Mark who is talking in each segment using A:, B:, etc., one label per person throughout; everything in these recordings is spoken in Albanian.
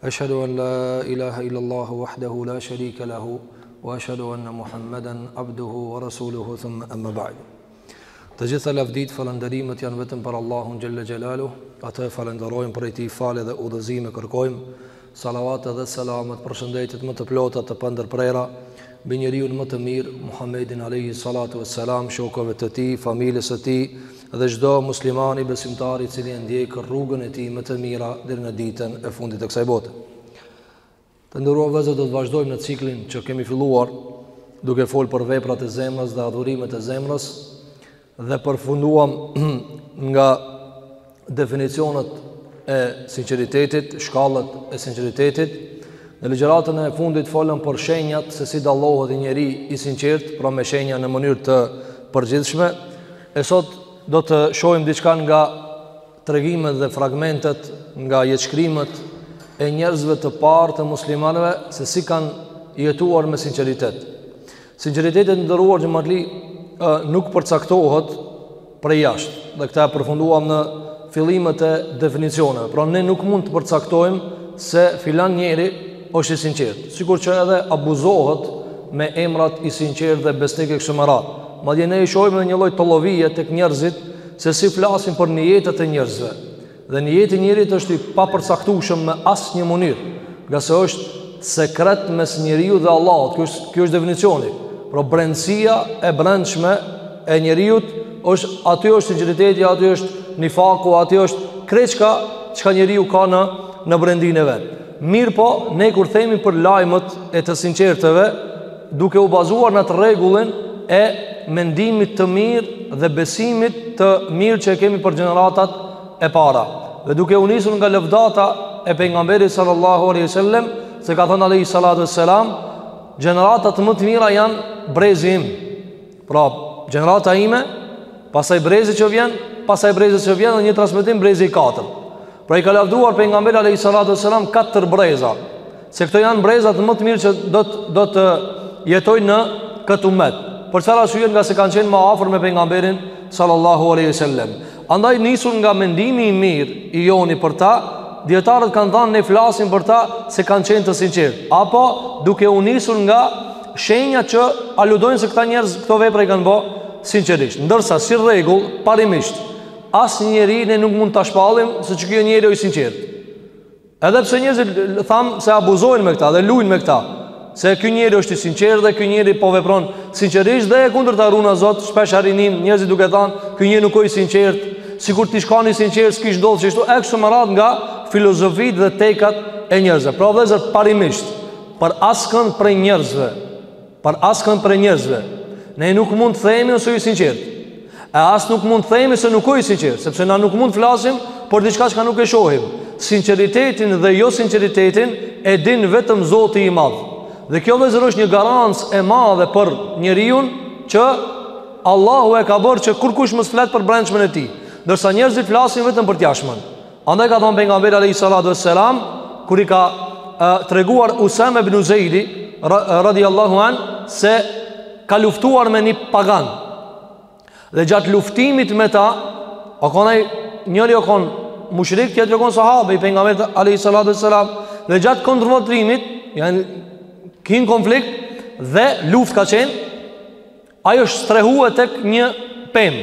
A: Eshhedu en la ilahe illallahu wahdehu la sharike lehu wa eshhedu enne Muhammeden abduhu wa rasuluhu thumme emme ba'du. Të gjitha lavditë, falënderimet janë vetëm për Allahun xhelle xhelalu, atë e falënderojmë prej tij falje dhe udhëzime kërkojmë salavat dhe selamet përshëndetjet më të plota të pandërprera mbi njeriun më të mirë Muhammedin alayhi salatu wassalam shokëve të tij, familjes së tij, Dhe çdo muslimani besimtari i cili e ndjek rrugën e tij me të mira deri në ditën e fundit të kësaj bote. Të nderuar vëllezër, do të vazhdojmë në ciklin që kemi filluar duke folë për veprat e zemrës dhe adhurimet e zemrës dhe përfunduam nga definicionet e sinqeritetit, shkallët e sinqeritetit. Në ligjëratën e fundit folëm për shenjat se si dallohet një njeri i sinqert, pra me shenja në mënyrë të përgjithshme. E sot do të shohim diçka nga tregimet dhe fragmentet nga jetëshkrimet e njerëzve të parë të muslimanëve se si kanë jetuar me sinqeritet. Sinqeriteti të nderuar xhematlinj nuk përcaktohet prej jashtë. Dhe këtë e përfunduam në fillimet e definicioneve. Pra ne nuk mund të përcaktojmë se filan njeri është i sinqertë, sikur që edhe abuzohet me emrat i sinqertë dhe besnik e kështu me radhë. Madje ne i shohim edhe një lloj tollovie tek njerëzit se si flasin për nijetet e njerëzve. Dhe nijeti i njeriut është i papërcaktueshëm në asnjë mënyrë, ngase është sekret mes njeriut dhe Allahut. Ky është ky është definicioni. Pra brendësia e brendshme e njeriut është aty është sinqeriteti, aty është nifaku, aty është krejt çka çka njeriu ka në në brendinë e vet. Mirëpo, ne kur themi për lajmët e të sinqertëve, duke u bazuar në atë rregullin e mendimit të mirë dhe besimit të mirë që e kemi për gjeneratat e para. Dhe duke u nisur nga lëvdata e pejgamberit sallallahu aleyhi sallem, se ka thënë aleyhi salatu ve selam, gjeneratat më të mira janë brezi im. Pra, gjenerata ime, pastaj brezi që vjen, pastaj brezi që vjen dhe një transmitim brezi i katër. Pra i ka lavdëruar pejgamberi alayhis salatu wasalam katër breza, se këto janë brezat më të mirë që do të do të jetojnë në këtë umet. Për çfarë arsye ngase kanë qenë më afër me pejgamberin sallallahu alaihi wasallam. Andaj nisur nga mendimi i mirë i joni për ta, dietarët kanë thënë na flasin për ta se kanë qenë të sinqertë, apo duke u nisur nga shenja që aludojnë se këta njerëz këto vepra i kanë bo sinqerisht. Ndërsa si rregull, parimisht Asnjeri ne nuk mund ta shpallim Se që kjo njeri o i sinqert Edhe pse njerëzit thamë se abuzojnë me këta Dhe lujnë me këta Se kjo njeri është i sinqert dhe kjo njeri po vepron Sinqerisht dhe e kundërta runa Zot Shpesh herë i nin njerëzit duke thanë Kjo njeri nuk o i sinqert Sikur t'ish kan i sinqert S'kish ndodh qishtu E kshtu me radhë nga filozofitë dhe tekat e njerëzve Pra vllezër parimisht Për askën prej njerëzve Për askën prej njerëzve Ne nuk mund të themi as se o i sinqert E as nuk mund të themi se nuk o i sinqert Sepse na nuk mund të flasim Për diçka çka nuk e shohim Sinqeritetin dhe josinqeritetin E din vetëm zoti i madh Dhe kjo vllezër është një garancë e madhe Për njeriun që Allahu e ka bërë që kurkush më s'flet për brendshmën e tij Ndërsa njerëzit flasin vetëm për t'jashtmën Andaj ka thonë pejgamberi alayhi salatu wassalam kur i ka treguar Usame ibn Zeidi radiallahu an se ka luftuar me një pagan. Dhe gjatë luftimit me ta, o kon aj njëri o kon mushrik, tjetri o kon sahabe i pejgamberit alayhi salatu wassalam dhe gjatë konfrontimit, janë hi n'konflikt dhe luftë ka qenë aj është strehue tek një pemë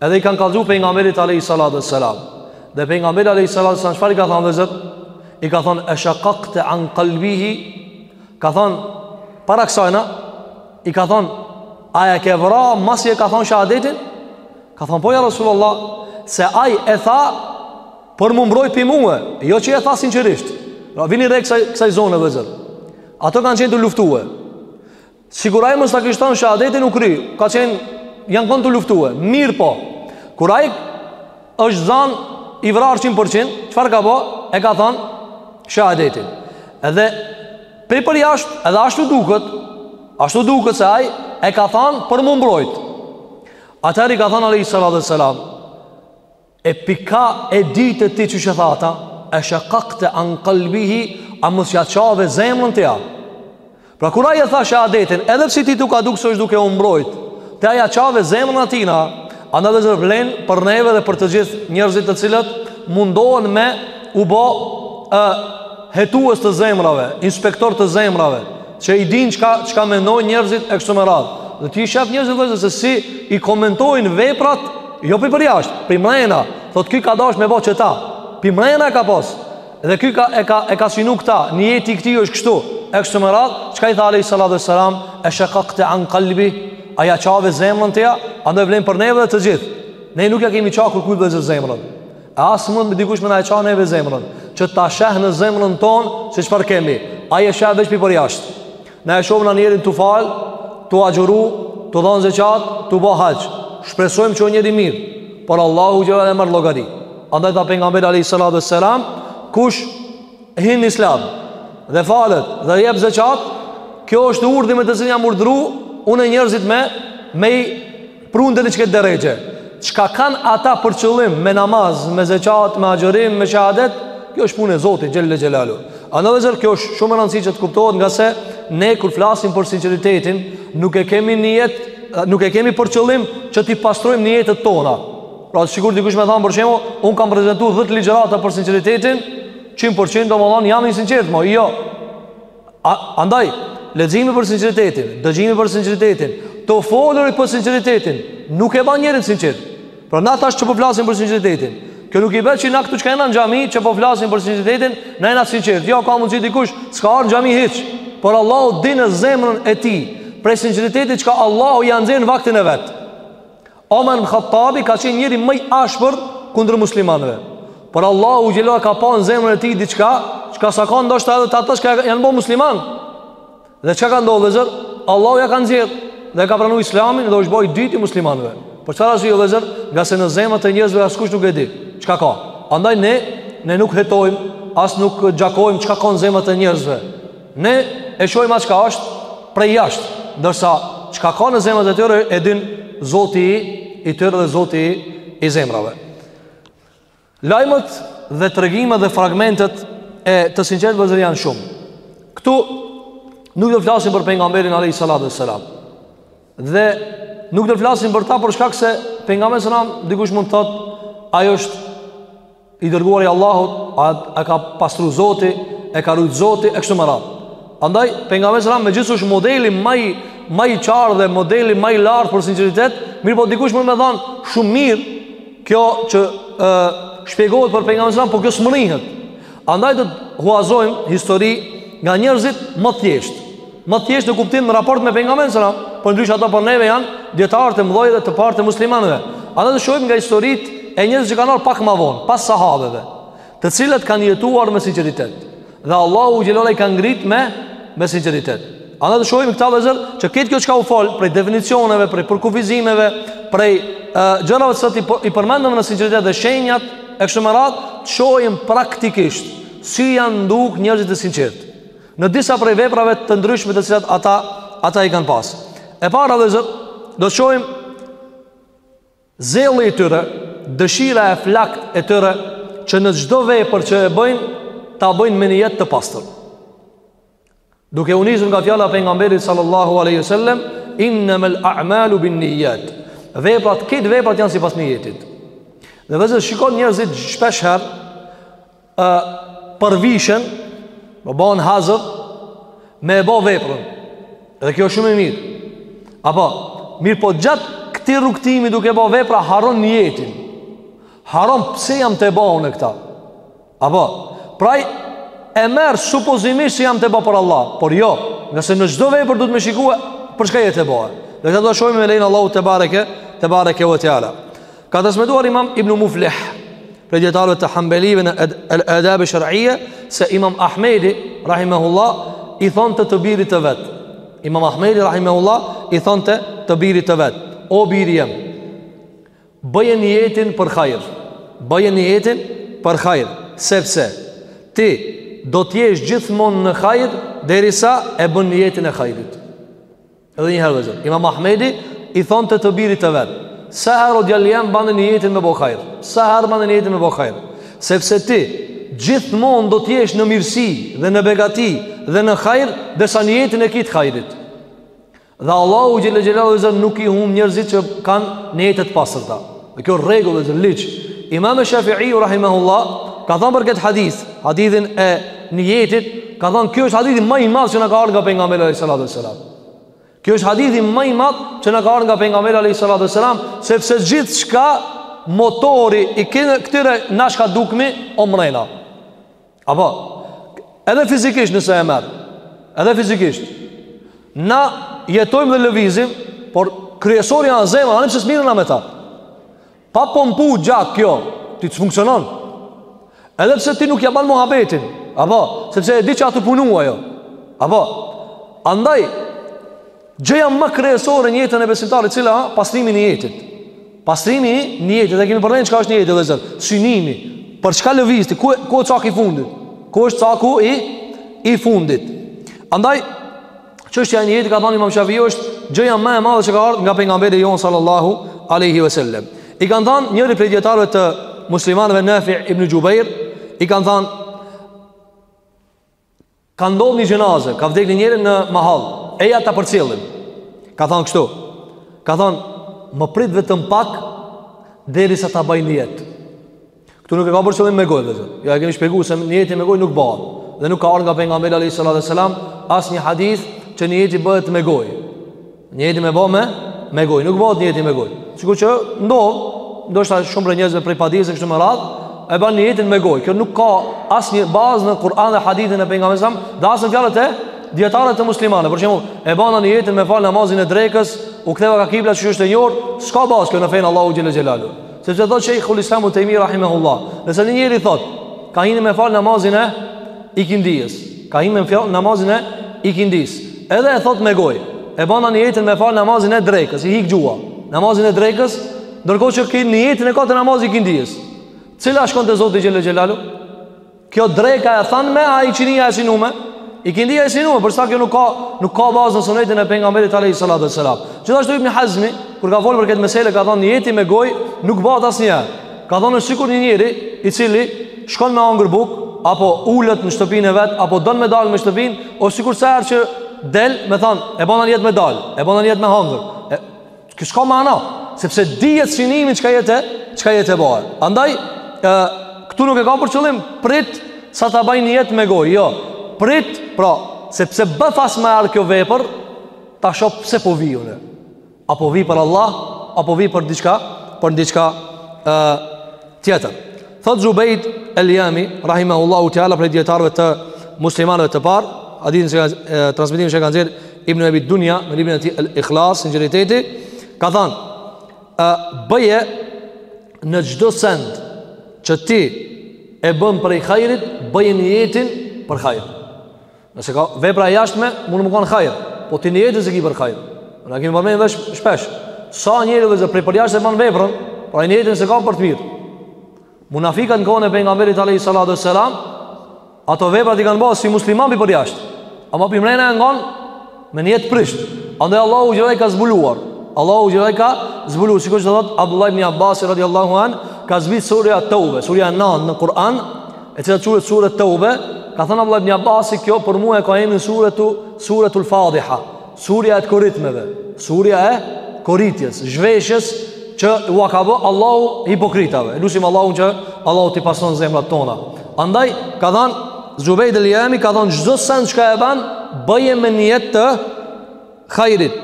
A: Edhe i kanë kallzu pejgamberit alayhi salatu wassalam. Dhe pejgamberi alayhi salatu wassalam çfarë i ka thënë vllezër? I ka thënë ashaqaqta an qalbihi. Ka thënë para kësajna i ka thënë a e ke vra masi e ka thënë shahadetin? Ka thënë po ja Rasulullah se ai e tha për m'u mbrojt prej mue, jo që e tha sinqerisht. Pra vini re kësaj kësaj zone vllezër. Ato kanë qenë tu luftue. Sikur ai mos ta kishte thënë shahadetin u kry, ka qenë janë kon tu luftue. Mirëpo kur ai është zan i vrarë 100%, çfarë ka bë? E ka thënë shahadetin. Edhe prej përjashtë, edhe ashtu duket, ashtu duket se ai e ka thënë për m'u mbrojt. Atëherë i ka thënë alayhi salatu wassalam, E pi ka e dite ti që që tha ata E shakakte an kalbihi A mos ja çave zemrën tija Pra kur ai e tha shahadetin Edhe pse ty t'u ka duk se është duke u mbrojt Ti a ja çave zemrën atina Andaj vllezër vlen për neve dhe për të gjithë njerëzit të cilët Mundohen me u bo e, Hetuës të zemrave Inspektor të zemrave Që i din çka çka mendojnë njerëzit e kështu me radhë. Dhe ti i shef njerëzit vllezër se si i komentojnë veprat, jo prej përjashtë, prej mrena. Thotë ky ka dashur me bë qeta. Prej mrena e ka pas. Dhe ky ka e ka e ka synu këta, nijeti i këtij është kështu. E kështu me radhë, çka i tha alayhi salatu wassalam, e shaqaqte an qalbi, a ja çave zemrën tia, andaj vlen për neve të gjithë. Ne nuk ja kemi ça kurkujt vllezër zemrën. E as s'mund me dikush me na e ça neve zemrën Që ta sheh në zemrën tonë Se çfarë kemi Ai e sheh veç pi përjashtë Na e shohim një njeri tu falë Tu agjëru Tu dhanë zeqat Tu bo haxh Shpresojmë që o njeri i mirë Por Allahu xhel-le e merr n'llogari Andaj tha pejgamberi alejhi salatu ve selam Kush hin n'islam Dhe falet Dhe jep zeqat Kjo është urdhri me të cilin jam urdhëru Unë e njerëzit me Me i Prunë deri n'qikët derexhe Çka kanë ata për qëllim Me namaz, me zeqat, me agjërim, me shehadet Kjo është punë e Zotit, xhel-le xhelaluhu Andaj vllezër, kjo është shumë rëndësi që të kuptohet Ngase ne kur flasim për sinqeritetin Nuk e kemi nijet Nuk e kemi për qëllim Që t'i pastrojmë nijetet tona Pra sikur dikush me thanë për shembull Unë kam prezentu 10 ligjërata për sinqeritetin 100% domethanë jam i sinqert mo, jo A, andaj, leximi për sinqeritetin, dëgjimi për sinqeritetin, të folurit për sinqeritetin, nuk e bën njerin sinqert. Pra na tash që po flasim për sinqeritetin. Kjo nuk i bjen që na këtu çka jena në xhami që po flasim për sinqeritetin, na jena sinqert. Jo, ka mundsi dikush s'ka ardh në xhami hiç. Por Allahu di në zemrën e tij, prej sinqeritetit çka Allahu ia nxjerr në vaktin e vet. Omer ibn Khattabi ka qenë njeri ma i ashpër kundër muslimanëve. Por Allahu xhel-le ka pa në zemrën e tij diçka, çka s'e ka ndoshta edhe te ata çka janë bo musliman. Dhe çka ka ndodh vllezër? Allahu ja ka nxjerr dhe e ka pranu Islamin dhe është bo i dyti i muslimanëve. Për çfarë arsye vllezër? Ngase në zemrat e njerëzve askush nuk e di çka ka. Andaj ne ne nuk hetojmë, as nuk gjykojmë çka ka në zemrat e njerëzve. Ne e shohim atë çka është prej jashtë, ndërsa çka ka në zemrat e tyre e din zoti i, i tyre dhe zoti i, i zemrave. Lajmet dhe tregimet dhe fragmentet e të sinqertëve vllezër janë shumë. Këtu nuk do flasim për pejgamberin alejhi salatu ve selam. Dhe nuk do flasim për ta për shkak se pejgamberi alejhi selam dikush mund të thotë ai është i dërguar i Allahut a, e ka pastru Zoti e ka rujt Zoti e kështu me radhë andaj pejgamberi alejhi selam megjithëse është modeli ma i ma i qartë dhe modeli ma i lartë për sinqeritet mirëpo dikush mundet me thanë shumë mirë kjo që shpjegohet për pejgamberin alejhi selam po kjo s'mrrihet andaj do të huazojmë histori nga njerëzit më të thjeshtë Ma t'thjeshtë në kuptim në raport me pejgamberin alejhi selam, por ndryshe ata për neve janë dijetarët e mëdhenj dhe të parët e muslimanëve. Andaj do shohim nga historitë e njerëzve që kanë ardh pak më vonë, pas sahabeve, të cilët kanë jetuar me sinqeritet. Dhe Allahu xhel-le i ka ngrit me me sinqeritet. Andaj do shohim këtu vllezër që krejt kjo çka u fol prej definicioneve, prej përkufizimeve, prej gjërave të cilat i përmendëm në sinqeritet dhe shenjat e kështu me radhë, të shohim praktikisht si janë duk njerëzit e sinqertë. Në disa prej veprave të ndryshme të cilat ata ata i kanë pas. E para vëllezër, do të shohim zelli i tyre, dëshira e flaktë e tyre që në çdo vepër që e bëjnë, ta bëjnë me nijet të pastër. Duke u nisur nga fjala e pejgamberit sallallahu alaihi wasallam, innamal a'malu binniyat. Veprat, krejt veprat janë sipas nijetit. Dhe vëllezër shikon njerëzit shpesh herë përvishen, m'u ba hazër me e ba veprën. Dhe kjo është shumë e mirë. Apo, mirëpo gjatë këtij rrugëtimi duke ba vepra, harron nijetin. Harron pse jam tu e ba unë këta. Apo, praj e merr supozimisht se jam tu e ba për Allah. Por jo, ngase në çdo vepër duhet me shikue, për çka je tu e ba. Dhe këta do ta shohim me lejen e Allahut tebareke, tebareke ve teala. Ka transmetuar Imam Ibn Muflih, prej dijetarëve të Hanbelive në Al-Adab al-Shar'iyya se Imam Ahmedi rahimahullah i thonte të birit të vet. Imam Ahmedi rahimahullah i thonte të birit të vet, o biri jem. Bëje nijetin për hajër. Bëje nijetin për hajër, sepse ti do të jesh gjithmonë në hajër derisa e bën nijetin e hajrit. Edhe një herë vëllezër. Imam Ahmedi i thonte të birit të vet. Sa herë o djali jem bane nijetin me bo hajr. Sa herë bane nijetin me bo hajr. Sepse ti gjithmonë do të jesh në mirësi dhe në begati dhe në hajr, derisa nijetin e ki t'hajrit. Dhe Allahu xhelle xhelaluhu vëllezër nuk i humb njerëzit që kanë nijete të pastërta. Dhe kjo rregull është ligj. Imam Shafi'i rahimahullah ka thënë për këtë hadith, hadithin e nijetit, ka thënë kjo është hadithi më i madh që na ka ardhur nga pejgamberi alayhi salatu wasalam. Kjo është hadithi më i madh që na ka ardhur nga pejgamberi alayhi salatu wasalam, sepse gjithçka motori i këtyre na çka dukmi o mrena. Apo, edhe fizikisht nëse e merr, edhe fizikisht, na jetojmë dhe lëvizim, por kryesori a zemra, ani pse s'mirrena me ta. Pa pompu gjak kjo, ti s'funksionon. Edhe pse ti nuk ja ban muhabetin, apo, sepse e di që a tu punu ajo. Apo, andaj, Gjëja më kryesore në jetën e besimtarit cila është pastrimi i nijetit. Pastrimi i nijetit, e kemi përmendur çka është nijeti vëllezër. Synimi, për çka lëviz ti, ku o caku i fundit? Ku është caku i fundit? Andaj çështja e nijetit ka thënë Imam Shafiu është gjëja më e madhe që ka ardhur nga pejgamberi jonë sallallahu alaihi wasallam. I kanë thënë njëri prej dijetarëve të muslimanëve Nafi ibn Jubair, i kanë thënë Ka ndodhë një xhenaze, ka vdek një njeri në mahall, eja ta përcillim. Ka thonë kështu, ka thonë, më prit vetëm pak, derisa ta baj nijet. Këtu nuk e ka për qëllim me gojë, vëllezër. Jo, e kemi shpjegu se nijeti me gojë nuk bëhet. Dhe nuk ka ardh nga pejgamberi, a.s. Asnjë hadith që nijeti bëhet me gojë. Nijeti me bo me, me goj, nuk bëhet nijeti me goj. Sikur që ndodh, ndoshta shumë prej njerëzve prej padijes kështu me radhë, e bën nijetin me goj. Kjo nuk ka asnjë bazë në Kur'an dhe hadithin e pejgamberit sa, dhe as në fjalët e dijetarëve të muslimanëve. Për shembull, e bana nijetin me fal namazin e drekës, u ktheva kah kibla që është e njohur, s'ka bazë kjo në fenë e Allahut xhele xhelaluhu. Sepse thotë Shejhul Islam Ibn Tejmije rahimahullah, nëse një njeri thotë, ka hini me fal namazin e ikindijës. Ka hi me fal namazin e ikindijës. Edhe e thot me goj. E bana nijetin me falë namazin e drekës, i ik gjuha. Namazin e drekës, ndërkohë që ky nijetin e ka te namazi i ikindijës. Cila shkon te Zoti xhele xhelaluhu? Kjo dreka e thanme, a ikindija e synume? Ikindija e synume, përsa kjo nuk ka, nuk ka bazë në sunetin e pejgamberit alejhi salatu wasalam. Gjithashtu Ibni Hazmi, kur ka folë për këtë mesele, ka thonë nijeti me goj nuk bahet as Ka thonë është sikur një njeri i cili shkon me hangër bukë, apo ulet në shtëpin e vet, apo donë me dalë me shtëpin, o sikur sa herë që del, me thonë, e bona nijet me dalë, e bona nijet me hangër. E, kjo s'ka mana, sepse dihet synimi çka je tu, çka je tu e bo. Andaj, e, këtu nuk e ka për qëllim, prit sa ta baj nijet me gojë, jo. Prit, pra, sepse bëfas më ardh kjo vepër, ta shoh pse po vij unë. A po vi për Allah, a po vi për diçka, për diçka ë tjetër. Thot Zubejd El-Jami, rahimahullahu teala prej dijetarëve të muslimanëve të parë, a dinë se transmetimi që ka nxjerrë Ibn Abi Dunya në librin e tij Al-Ikhlas, sinqeriteti, ka thënë, "Ë bëje në çdo send që ti e bën prej hajrit, bëje nijetin për hajr." Nëse ka vepra e jashtme, mund me kanë hajër, po ti nijetin s'e ke për hajër. Na kemi përmendur vesh shpesh. Sa njerëz vëllezër prej përjashtë bën veprën, por nijetin s'e ka për të mirë. Munafikat në kohën e pejgamberit alayhi salatu wasalam, ato veprat i kanë bërë si musliman prej përjashtë. Ama prej mrena jan kon Me nijet të prisht Andaj Allahu xhele i ka zbuluar Allahu xhele i ka zbuluar Sikur që thotë Abdullah ibn Abbas radiallahu an Ka zbrit surja Teube Surja e nantë në Kur'an E cila quhet surja Teube Ka thënë Abdullah ibn Abbasi kjo për mua e ka emrin suretu Suretul Fadiha Surja e të koritmeve Surja e koritjes Zhveshjes që ua ka bo Allahu hipokritave Lusim Allahun që Allahu t'i pastron zemrat tona Andaj ka thënë Zubejd el Jami ka thënë çdo sen çka e bën bëje me nijet të hajrit.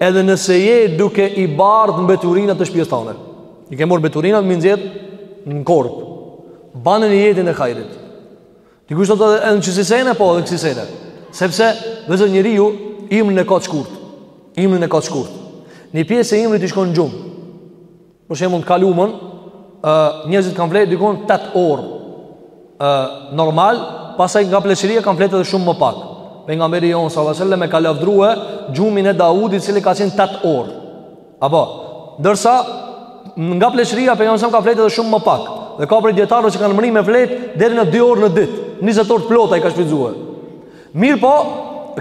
A: Edhe nëse je duke i bajt mbeturinat e shtëpisë tënde. I ke marr mbeturinat me i gjujt në korp. Bane nijetin e hajrit. Dikush thot edhe në qësi sene po edhe kësi sene. Sepse vetë njeriu ymrin e ka të shkurt. Ymrin e ka të shkurt. Një pjesë e ymrit i shkon gjumë. Për shembull, të kalumën, ë njerëzit kanë flejt dikun 8 orë. ë normal, pastaj nga pleqëria kanë flejt edhe shumë më pak. Pejgamberi jon sallallahu alajhi ve sel-lem e ka lavdruar gjumin e Daudit, i cili ka qenë 8 orë. Apo, ndërsa nga pleqëria pejgamberi a.s. ka flejt edhe shumë më pak. Dhe ka prej dietarëve që kanë mri me flejt deri në 2 orë në ditë, 20 orë të plota i ka shfrytzuar. Mirëpo,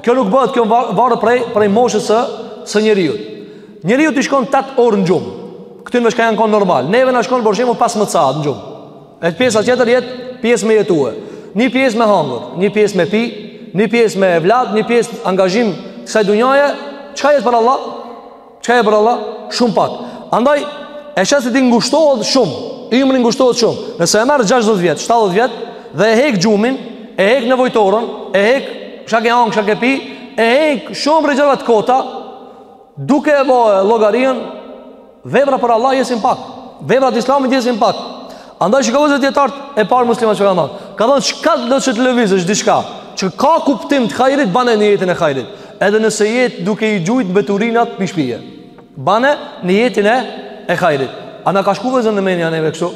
A: kjo nuk bëhet, kjo varet prej, prej moshës së, së njeriut. Njeriut i shkon 8 orë në gjumë. Këtyneve çka janë konë normal. Neve na shkon për shembull 15 saat në gjumë. E pjesa tjetër jet pjesë me jetue. Një pjesë me hangër, një pjesë me pi, një pjesë me evlat, një pjesë angazhim kësaj dunjaje. Çka jet për Allah? Çka jet për Allah? Shumë pak. Andaj e sheh se ti ngushtohet shumë. Ymri ngushtohet shumë. Nëse e merr 60 vjet, 70 vjet dhe e hek gjumin, e hek nevojtorën, e hek çka ke hangë, çka ke pi, e hek shumë gjëra të kota, duke e bë llogarinë vepra për Allah jesin pak. Vepra të islamit jesin pak. Andaj shiko dietarët e parë musliman çka kanë thanë, kanë thanë çka do që të lëvizësh diçka, që ka kuptim të hajrit bane nijetin e hajrit. Edhe nëse je duke i gjujt mbeturinat pi shpije. Bane nijetin e e hajrit. A na ka shkuar zënë në mendja neve kështu?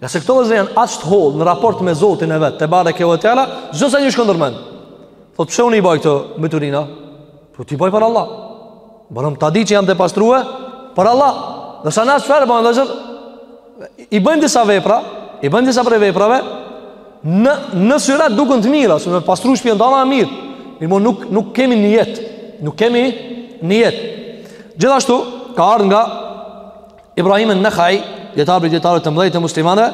A: Nga se këto vëzë janë ashtë holë në raport me Zotin e vetë, të bare kjo e tjera, zdo se një shkëndër menë. Thot, pëse unë i baj këto mbeturina? Po ti baj për Allah. Bërëm të di që jam të pastruhe, për Allah. Dhe sa nësë fërë, bërëm dhe zërë, i bëjmë disa vepra, i bëjmë disa prej veprave në në sytë duken të mira, se me pastru shtëpinë tonë e mirë. Mirëpo nuk nuk kemi nijet, nuk kemi nijet. Gjithashtu ka ardhur nga Ibrahim en-Nehai, dietar prej dietarëve të mëdhenj të muslimanëve,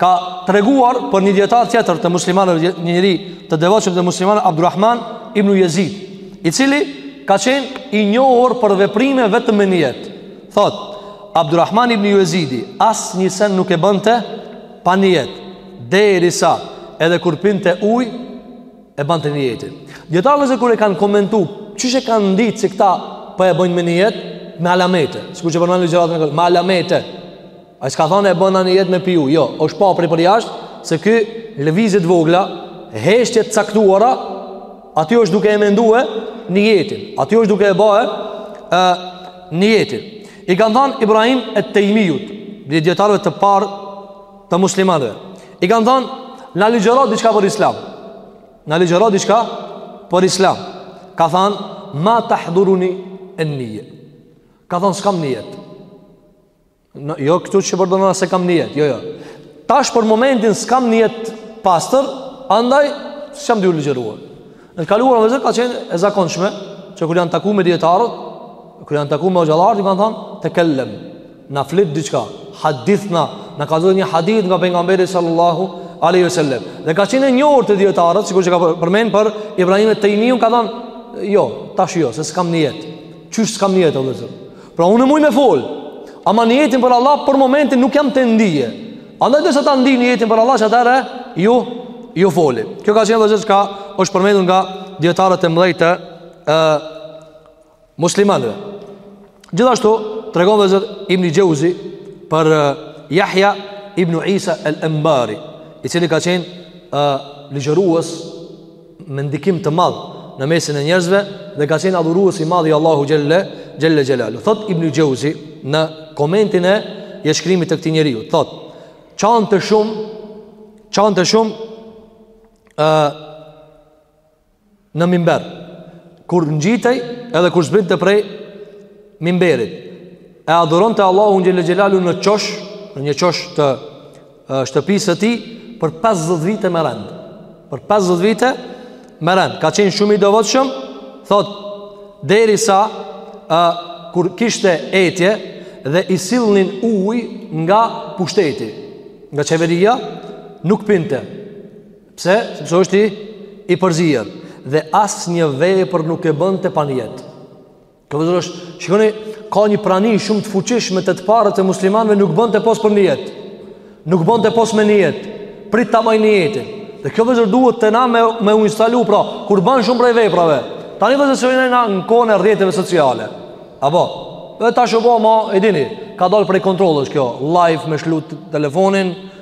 A: ka treguar për një dietar tjetër të muslimanëve, një njeri të devotshëm të muslimanëve Abdurrahman ibn Jezid, i cili ka qenë i njohur për veprime vetëm me nijet. Thot, Abdurrahman ibn Jezidi, asnjë sen nuk e bënte pa nijet, derisa, edhe kur pinte uj, e bënte nijetin. Dijetarët kur e kanë komentu, qysh e kanë ditë që këta pa po e bëjnë me nijet, me alamete, sikur që përmanë në gjeratë në kërë, me alamete, A s'ka thënë e bëna nijet me piu. Jo, është pa prej për jashtë se ky lëvizjet e vogla, heshtje të caktuara, aty është duke e mendue nijetin. Aty është duke e bë ë nijetin. I kanë thënë Ibrahim et Tejmiut, prej dijetarëve të parë të muslimanëve. I kanë thënë na ligjëro diçka për Islam. Na ligjëro diçka për Islam. Ka thënë ma tahduruni an-niyya. Ka thënë s'kam nijet. Jo, këtu që përdorna se kam nijet, jo, jo. Tash për momentin s'kam nijet pastër, andaj s'kam t'ju ligjëruar. Në të kaluarën vllezër ka qenë e zakonshme, që kur janë taku me dijetarët, kur janë taku me hoxhallarët, ju kanë thanë, tekellem, na flit diçka, hadithna, na kallzo një hadith nga pejgamberi sallallahu aleyhi sallam. Dhe ka qenë e njohur te dijetarët, sikur që kam përmend për Ibrahim et Tejmiun, ka thanë, jo, tash jo, se s'kam nijet. Qysh s'kam nijet, o vllezër. Pra unë muj me fol, ama nijetin për Allah për momentin nuk jam tu e ndije. Andaj derisa ta ndij nijetin për Allah, atëherë ju ju foli. Kjo ka qenë vllezër çka është përmendur nga dietarët e mëdhtë të ë muslimanëve. Gjithashtu tregon dozë Ibn Jauzi për Yahya Ibn Isa al-Anbari, i cili ka qenë ë ligjërues me ndikim të madh në mesin e njerëzve dhe ka qenë adhurues i madh i Allahut xhelle xhelle xhelaluhu. Thotë Ibn Xheuzi në komentin e jetëshkrimit të këtij njeriu, thotë qante shumë qante shumë ë në mimber kur ngjitej edhe kur zbriste prej mimberit e adhuronte Allahun xhelle xhelaluhu në qosh në një qosh të shtëpisë së tij për 50 vite me rend. Për 50 vite me rend. Ka qenë shumë i devotshëm, thotë derisa ë kur kishte etje dhe i sillnin ujë nga pushteti, nga qeveria, nuk pinte. Pse? Sepse është i i përzier dhe asnjë vepër nuk e bënte pa nijet. Kjo vllezër është, shikoni, ka një prani shumë të fuqishme te të parët e muslimanve nuk bënte pos për nijet. Nuk bënte pos me nijet. Prit ta baj nijetin. Dhe kjo vllezër duhet te na me, me u instalu, pra, kur ban shumë prej veprave. Tani vllezër se na në kohën e rrjeteve sociale. Apo, dhe tash u bo, ma, e dini, ka dalë prej kontrolës kjo. Live me lshu telefonin,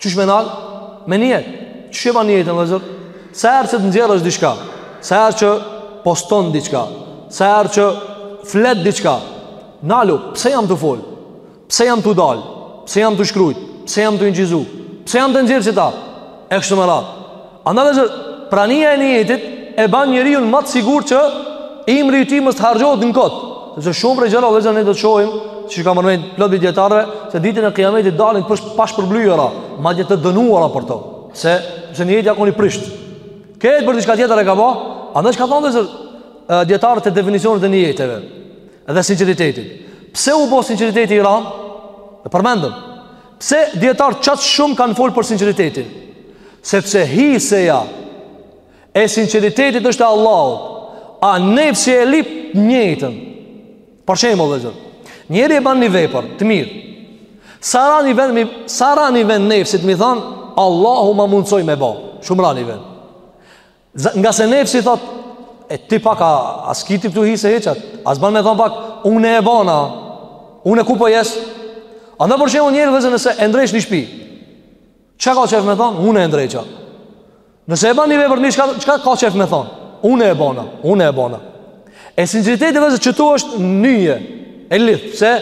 A: Qysh me nal? Me nijet. Qysh e ban nijetin, vllezër? Sa herë që të nxjerrësh diçka. Sa herë që poston diçka. Sa herë që flet diçka. Nalu, pse jam tu fol? Pse jam tu dal? Pse jam tu shkrujt? Pse jam tu inçizu? Pse jam tu nxjerr qita? E kështu me radhë. Andaj vllazër prania e nijetit e ban njeriun ma të sigurt që ymri i tij mos të harxhohet në kot. Sepse shumë prej gjërave që ne do të shohim, që kanë përmend plot prej dijetarëve, se ditën e Kiametit dalin të pashpërblyera, madje të dënuara për to. Sepse nijeti ka kon i prisht. Këtë për diçka tjetër e ka ba, andaj ç'kanë thanë vllazër dijetarët e definicionit të nijeteve dhe sinqeritetit. Pse u bë sinqeriteti i rëndë? E përmendëm. Pse dijetarët qaq shumë kanë fol për sinqeritetin? Sepse hiseja e sinqeritetit është e Allahut. A nefsi e lip njëjtën. Për shembull, vëllazër, njeri e ban një vepër të mirë. Sa rand i vjen, sa rand i vjen nefsit me thon, Allahu ma mundsoi me bo. Shumë rand i vjen. Ngase nefsi thot E ti pak a, a s'ki ti këtu hise hiç a A s'ban me thonë pak Unë e bana Unë e ku po jes A për shembull njeri vllazër nëse e ndreq një shpi Çka ka qef me thonë Unë e ndreqa Nëse e ban një vepër të mirë Çka ka qef me thonë Unë e bana Unë e bana E sinqeriteti vllazër qëtu është nyje E lidh Pse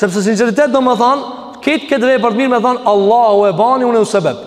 A: Sepse sinqeritet do me thonë Këtë këtë vepër të mirë me thonë Allahu e bani unë e u sebep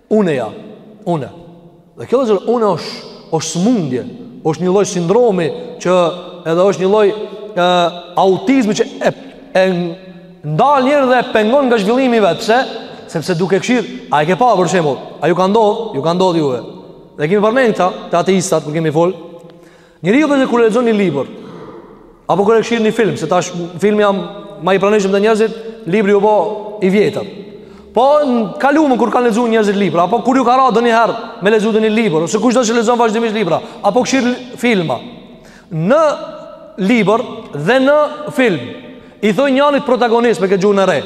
A: Unë ja, unë. Dhe kjo vllazër unë është është smundje, është një lloj sindromi që edhe është një lloj autizmi që e, e ndal njerin dhe e pengon nga zhvillimi i vet, pse? Sepse duke kshir, a e ke pa për shembull? A ju ka ndodhur? Ju ka ndodhur juve? Dhe kemi përmend këta, te ateistat kur kemi fol. Njeriu vllazër kur lexon një libër apo kur e kshir një film, se tash filmi jan ma i pranishëm te njerëzit, libri u bë i vjetër. Po n'kalumen kur kanë lexuar njerëzit libra, apo kur ju ka ra donjëherë me lexuar një libër, ose kushdo që lexon vazhdimisht libra, apo kshir filma. Në libër dhe në film i thojn njanit protagonist me këtë gjuhën e re.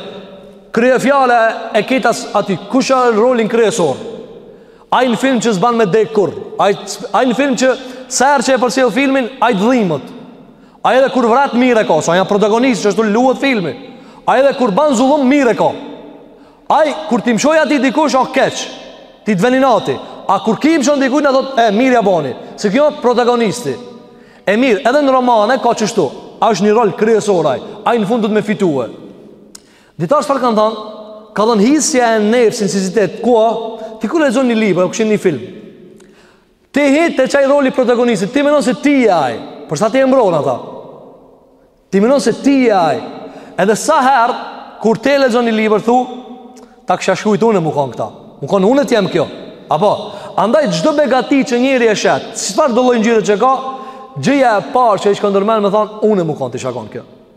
A: Kryefjala e kitas atij, kush ka rolin kryesor? Ai në film që s'ban me dek kurrë Ai, ai në film që Sa herë që e përcjell filmin Ai të dhimet Ai edhe kur vret mirë e ka Se ai â protagonisti qashtu luhet filmi Ai edhe kur ban zullum mirë e ka Ai kur t'i mshojë atij dikush o keq Ty të vjen inati A kur ky i mshon dikujt na thot E mirë ja boni Se ky â protagonisti E mirë edhe në romane ka qështu A është një rol kryesor ai Ai në fund duhet me fitue Dijetarët çfarë kanë thënë? Ka dhënë hisja e nefsit n'sinqeritet. Ku? Ti kur lexon një libër apo kshir një film. Ti hin te qaj roli i protagonistit. Ti mendon se ti je ai. Për sa ti e mbron ata? Ti mendon se ti je ai. Edhe sa herë kur ti lexon një libër thu, ta kisha shkruajt unë me kon këta. Me kon unë të jam kjo. Apo, andaj çdo begati që njeri e sheh, çfarëdo lloj ngjyre që ka, gjëja e parë që i shkon ndërmend me thon, unë me kon kisha kon kjo.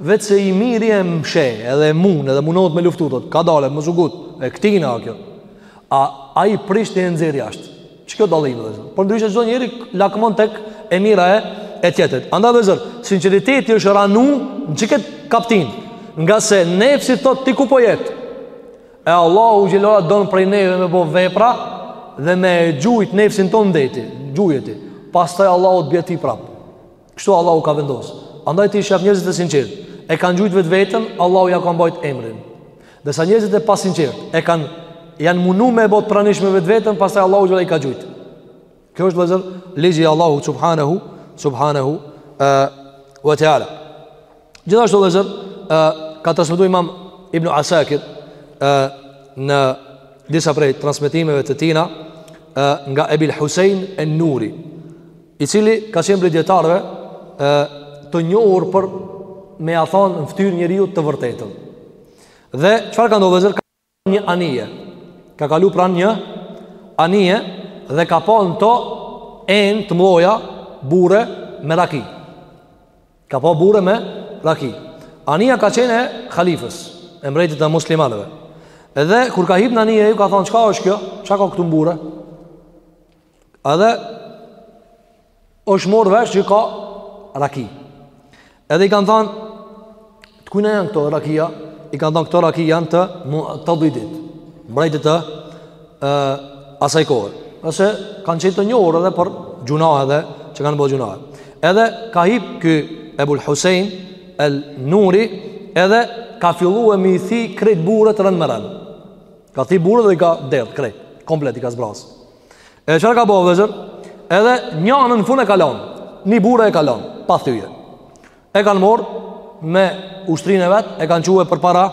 A: Veç se i miri e msheh edhe mun edhe munohet me luftu thot, kadale mos u ngut e këtina a kjo a, ai i prishti e nxjerr jasht qikjo dallimi vllezër por ndryshe çdo njeri lakmon tek e mira e e tjetrit andaj vllezër sinqeriteti është i ran në qikët kaptin ngase nefsi thot ti ku po jet e Allahu xhele ue ala don prej neve me bo vepra dhe me e gjujt nefsin ton n'deti gjuje ti pastaj Allahu të bje ty prap Kështu Allahu ka vendos. Andaj ti shef njerëzit e sinqert. E kanë gjujt vetveten, Allahu ja ka mbajt emrin. Dhe sa njerëzit e pasinqert, e kanë janë mundu me e bo të pranishme vetveten, pastaj Allahu xhela i ka gjujt. Kjo është vllezër, ligji i Allahu subhanahu, subhanahu, e, wa teala. Gjithashtu vllezër, e, ka transmetu imam Ibn Asakir, e, në disa prej transmitimeve të tina, e, nga Ebil Husein e Nuri, i cili ka qenë prej dietarëve ë të njohur për me ia thon në fytyrë njeriut të vërtetën. Dhe çfarë ka ndodh vllezër ka një anije. Ka kalu pranë një anije dhe ka pa në to enë të mbdhoja bure me raki. Ka pa bure me raki. Anija ka qenë e halifës, e mbretit të muslimanëve. Edhe kur ka hip në anije, ju ka thonë, çka është kjo? Çka ka këtu n'bure? Edhe është mor vesh që ka raki. Edhe i kanë thanë, të kujna janë këto rakia, i kanë thanë këto raki janë të Mutadidit, mbrejtit të e, asaj kohë. Ngase kanë qenë të njohur edhe për gjunahe edhe, që kanë bërë gjunahe. Edhe ka hip ky Ebul Husein, El Nuri, edhe ka fillu me i thi krejt buret ren me ren. Ka thi buret dhe i ka derdhë krejt, komplet i ka zbraz. E çfarë ka bo vllezër? Edhe njanën në fund e ka lon. Një bure e ka lon pa thye. E kanë marr me ushtrinë e vet, e kanë çuar përpara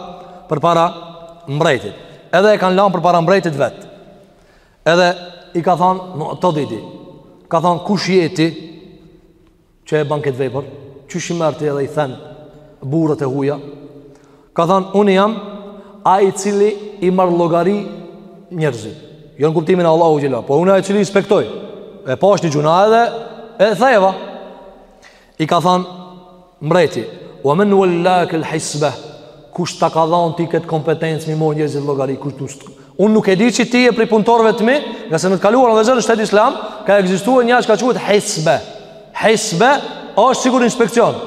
A: përpara mbretit. Edhe e kanë lënë përpara mbretit vet. Edhe i ka thënë Mutadidi. Ka thënë, "Kush je ti?" që e ban këtë vepër, qysh i merr ti edhe i then buret e huaja? Ka thënë unë jam ai i cili i marr llogari njerëzit. Jo në kuptimin e Allahu xhela, po unë ai i cili inspektoj. E pash një gjunah edhe e theva. I ka thënë mbreti, "Wa man wallaka al-hisba?" Kush ta ka dhënë ti këtë kompetencë me i mor njerëzit llogari, kush Unë nuk e di që ti je prej punëtorëve të mi, ngase në të kaluarën vllezër në shtet islam, ka ekzistuar nja çka quhet hisbe. Hisbe është sikur inspekcion.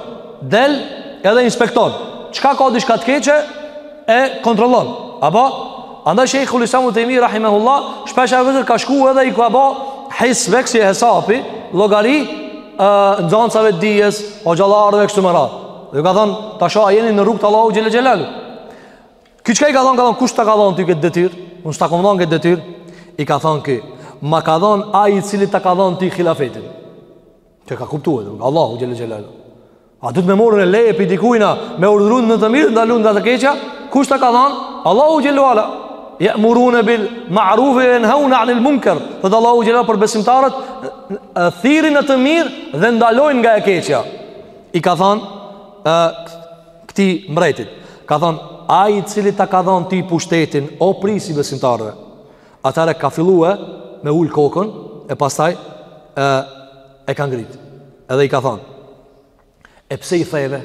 A: Del edhe inspekton. Çka ka diçka të keqe, e kontrollon. Apo? Andaj Shejhul Islam Ibn Tejmije, rahimehullah, shpeshherë ka shku edhe i ka ba hisbe kësi hesapi, llogari, nxancave të dijes, hoxhallarëve, kështu me radhë. Dhe ka thonë, ta shoh a jeni në rrugë të Allahut xhele xhelaluhu. Ky çka i ka thonë, ka thonë, kush ta ka dhonë ty këtë detyrë? Unë s'ta kom dhonë këtë detyrë? I ka thonë ky, ma ka dhonë ai i cili ta ka dhonë ty hilafetin. Që ka kuptuar, Allahu xhel xelal. A duhet me marrë ne leje prej dikujna me urdhëruar në të mirë, ndalun nga të keqja? Kush ta ka dhonë? Allahu xhel xelal. Ya'murun bil ma'ruf wa yanhauna 'anil munkar. Thotë Allahu xhel xelal për besimtarët, thirrin në të mirë dhe ndalojnë nga e keqja. I ka thonë, Këtij mbretit Ka thonë Ai i cili ta ka dhonë ty pushtetin O prijësi i besimtarëve Atëherë ka fillu e Me ul kokën E pastaj E, e ka ngrit Edhe i ka thonë E pse i theve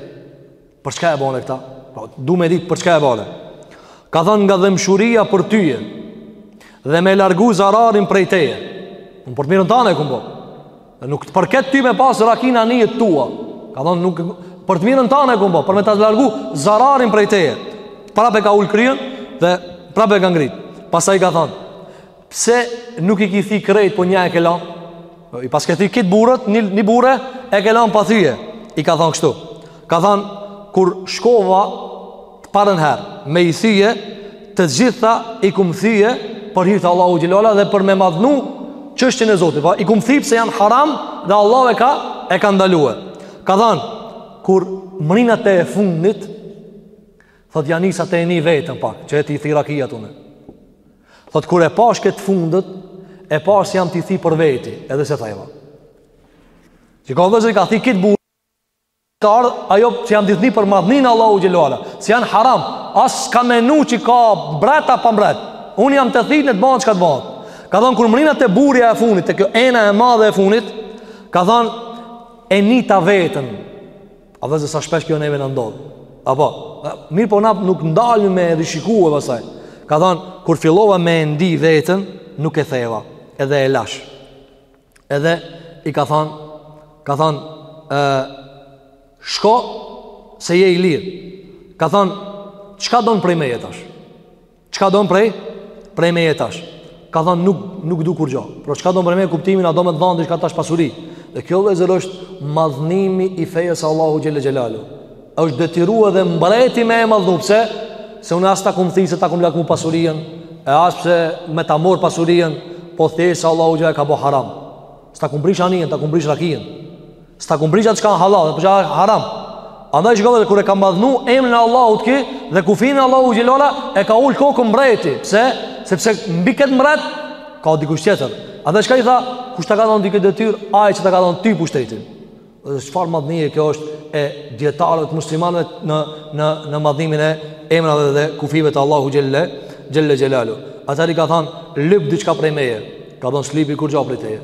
A: Për çka e bane këta pra, Du me ditë për çka e bane Ka thonë nga dhemshuria për tyje Dhe me largu zararin prej teje Unë për të mirën tane e kum bo Dhe nuk të përket ty me pas raki n'anijet tua. Ka thonë unë për të mirën tane e kum bo, për me ta largu zararin prej teje. Prapë e ka ul kryen dhe prapë e ka ngrit. Pastaj i ka thonë, pse nuk i ki thi krejt po një e ke lënë? I paske thi krejt buret, një, një bure e ke lënë pa thyje. I ka thonë kështu. Ka thonë kur shkova Të parën herë, me i thyje, të gjitha i kum thyje për hir të Allahut xhele ala dhe për me madhnu çështjen e Zotit. Po, i kum thyje pse janë haram dhe Allahu e ka, e ka ndalue. Ka thanë, kur mrrina te e fundit, thot ja nisa të e ni veten pak, që jam t'i thy rakiat unë. Thot kur e pashë këtë t'fundit, e pashë se jam t'i thy për veti, edhe s'e theva. I ka vllezër, i ka thy këto bure, Ka ardh ajo që jam t'i thi për me madhnu Allahun xhele ue ala Se janë haram As ka menu që ka mbret a pa mbret Unë jam t'i thi le të bëhet çka të bëhet Ka thonë kur mrrina te burja e funit Te kjo ena e madhe e funit Ka thonë e nita veten A vllezër sa shpesh kjo neve na ndodh Apo Mirëpo na nuk ndalmi me e rishiku vllezër Ka thonë kur fillova me e ndi veten Nuk e theva edhe e lashë Edhe i ka than Ka than e, Shko Se je i lirë Ka than Çka don prej meje tash Çka don prej Prej meje tash Ka than nuk, nuk du kurgjo Pra çka don prej meje kuptimin A do me të dhanë Diçka tash pasuri Dhe kjo vllezër është Madhnimi i fesë Allahut xhele xhelaluhu është detyru edhe mbreti me e madhnu pse se unë as ta kum thy se ta kum lakmu pasurinë e as pse me ta mor pasurinë po thjesht se Allahu xha e ka bo haram s'ta kum prish anijen ta kum prish rakinë s'ta kum prish atë çka halal apo çka haram andaj shikoj kur e ka madhnu emrin e Allahut ky dhe kufin e Allahu xhelalu e ka ul kokën mbreti pse sepse mbi kët mbret ka dikush tjetër andaj çka i tha kush ta ka dhënë ty kët detyrë ai që ta ka dhënë ty pushtetin Çfarë madhnie kjo është e dijetarëve të muslimanëve në në në madhnimin e emrave dhe kufijve të Allahu xhelle xhelle xhelalu. Atëherë ka thon lyp diçka prej meje. Ka thon s'lypi kurgjo prej teje.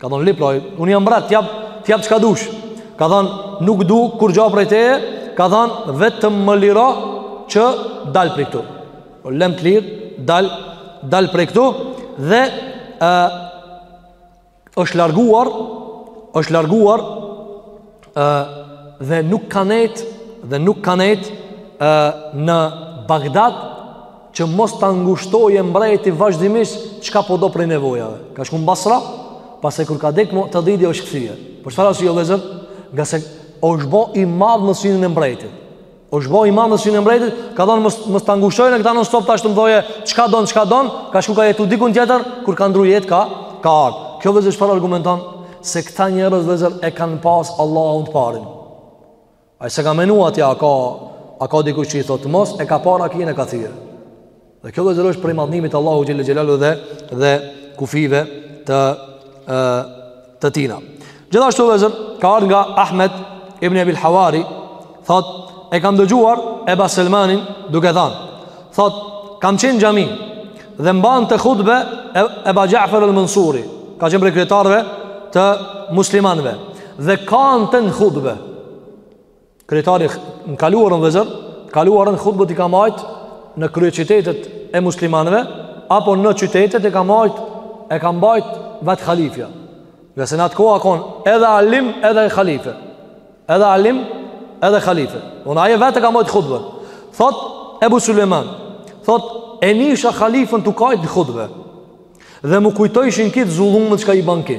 A: Ka thon lyp, un jam mbret, t'jap, t'jap çka dush. Ka thon nuk du kurgjo prej teje, ka thon vetëm më liro që dal prej këtu. O lem të lir, dal, dal prej këtu dhe ë është larguar, është larguar ë dhe nuk ka nejt dhe nuk ka nejt ë në Bagdad që mos ta ngushtojë mbreti vazhdimisht çka po do prej nevojave. Ka shku në Basra, pastaj kur ka dek Mutedidi është kthyer. Për çfarë arsye vëllezër? Ngase është bë i madh në synin e mbretit. Osht bo i madh në synin e mbrejtit, ka thonë mos, mos ta ngushtojë e këta non stop tash të m'thojë, çka don, çka don, ka shku ka jetu dikun tjetër, kur ka ndru jetë, ka, ka ardhë. Kjo vllezër çfarë argumenton, se këta njerëz vllezër e kanë pas Allahun të parin. Ai s'e ka menu atje, a ka, a ka dikush që i thotë mos, e ka pa rakinë e ka thy. Dhe kjo vllezër është prej madhnimit të Allahu xhelle xhelalu dhe dhe kufijve të ë të tina. Gjithashtu vllezër ka ardhur nga Ahmed ibn Ebil Havari, thot e kam dëgjuar Eba Selmanin duke thënë, thot kam qenë n'xhami dhe mbante hutbe Eba Xhafer el-Mansuri, ka qenë prej kryetarëve të muslimanëve dhe kante në hutbe Kryetari në t'kaluarën vllezër, t'kaluarën hutbet i ka majtë në kryeqytetet e muslimanëve, apo në qytetet i ka majtë, e ka majtë vetë halifja. Ngase në atë kohë ka kon edhe alim edhe halife. Edhe alim edhe halife. Unë ai vetë e ka majtë hutben. Thot Ebu Sulejman, thot e nisha halifën tu kajt në hutbe. Dhe m'u kujtojshin gjith zullumet çka i banke.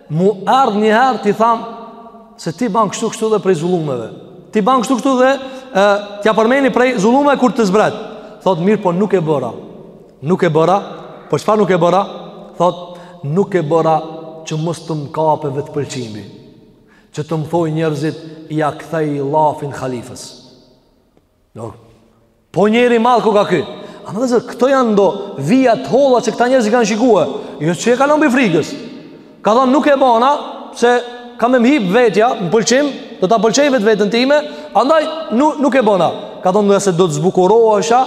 A: M'u erdh një herë t'i tham se ti ban kështu kështu dhe prej zullumeve. Ti ban kështu kështu dhe ë t'ia përmeni prej zullumeve kur të zbret. Thot mirëpo nuk e bëra. Nuk e bëra. Po çfarë nuk e bëra? Thot nuk e bëra që mos të më kapë vetëpëlqimi. Që të më thojn njerëzit ia kthej llafin halifës. Jo. Po njeri i madh koka ky. Domethënë, këto janë ndo vija të holla që këta njerëz i kanë shikue. Jo që e ka lon prej frikës. Ka thonë nuk e bona se ka me m'hip vetja, më pëlqim, do ta pëlqej vetë vetën time, andaj nuk nuk e bona. Ka thonë ngase do të zbukurohesha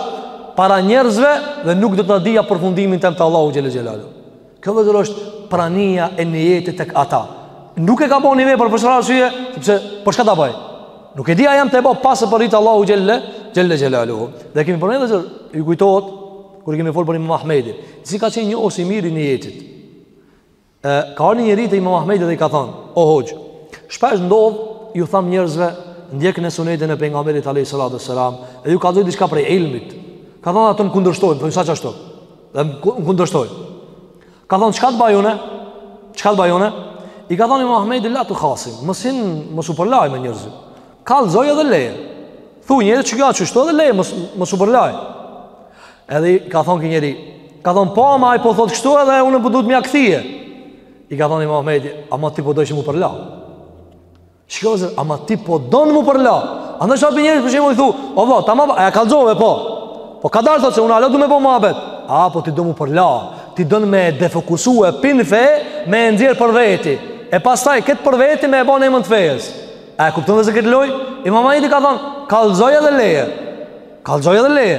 A: para njerëzve dhe nuk do ta dija përfundimin tem te Allahu xhelle xhelaluhu. Kjo vëllezër është prania e nijetit tek ata. Nuk e ka bën një vepër për çfarë arsye? Sepse për çka ta bëj? Nuk e di a jam tu e bë bash për hir të Allahut xhelle xhelle xhelaluhu. Dhe e kemi përmend nëse ju kujtohet kur kemi folur për Imam Ahmedin, si ka qenë njohës i mirë i nijetit. Ë ka ardh një njeri te Imam Ahmedi dhe i ka thënë, "O hoxh, shpesh ndodh ju tham njerëzve ndjekne sunetin e pejgamberit alejhi salatu ve selam, e ju kallzoj diçka prej ilmit." Ka thënë ato më kundërshtojnë, thonë s'a qashtu. Dhe më kundërshtojnë. Ka thonë, çka të baj unë? Çka të baj unë? I ka thonë Imam Ahmedi, la tukhasim. Mos u, mos u përlaj me njerëz. Kallzoj edhe leje Thu një herë që kjo a qashtu edhe leje, mos u përlaj Edhe ka thonë ky njeri Ka thonë, po ama ai po thotë kështu edhe unë po duhet m'ja kthye I ka thonë Imam Ahmedi, ama ti po dojshe m'u përla Shiko vëllezër, ama ti po don m'u përla. Andaj sa pi njerëz për shembull i thu O vlla, tamam, a ja kallzove? Po. Po kadal thot se unë hala du me bo muhabet A po ti do m'u përla. Ti don me defokusue pin fe Me e nxjerr për veti E pastaj këtë për veti me e bon emën të fejes A e kuptoni vëllezër këtë lojë? Imam Ahmedi ka thonë kallzoj edhe leje, kallzoj edhe leje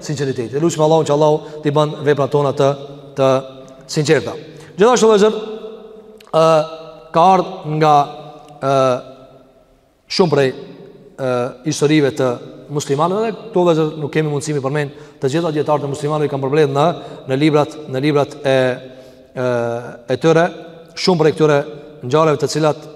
A: sinqeriteti. Lusim Allahun që Allahu t'i bën veprat tona të të sinqerta. Gjithashtu vëllezër, ë ka ardh nga ë shumë prej ë historive të muslimanëve dhe këto vëllezër nuk kemi mundësi m'i përmend të gjitha dijetarët e muslimanëve i kanë përmbledh në në librat në librat e e e tyre shumë prej këtyre ngjarjeve të cilat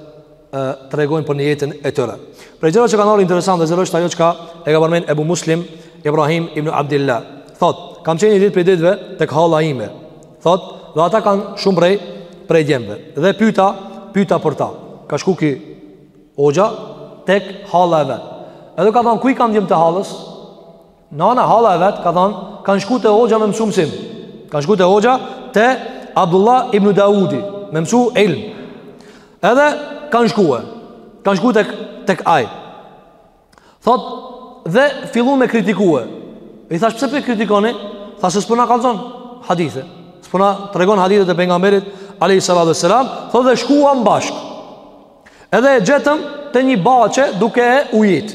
A: tregojnë për nijetin e tyre. Prej gjërave që kanë ardh interesant vëllezër është ajo çka e ka përmen Ebu Muslim, Ibrahim ibn Abdillah. Thot, kam qenë një ditë prej ditëve tek halla ime. Thot, dhe ata kanë shumë prej, prej djemve. Dhe pyta, pyta për ta. Ka shku ky hoxha tek halla e vet. Edhe ka thonë, ku i kam djemtë e hallës? Nana, halla e vet ka thënë, kanë shku te hoxha me mësu mësim. Kanë shku te hoxha te Abdullah ibn Daudi me mësu ilm. Edhe kanë shkuë. Kanë shku tek tek ai. Thot dhe fillun me kritikue. I thash pse po e kritikoni? Tha se s'po na kallzon hadithe. S'po na tregon hadithet e pejgamberit alejhi salatu ve selam, thot dhe shkuam bashk. Edhe e gjetëm te një bahçe duke e ujit.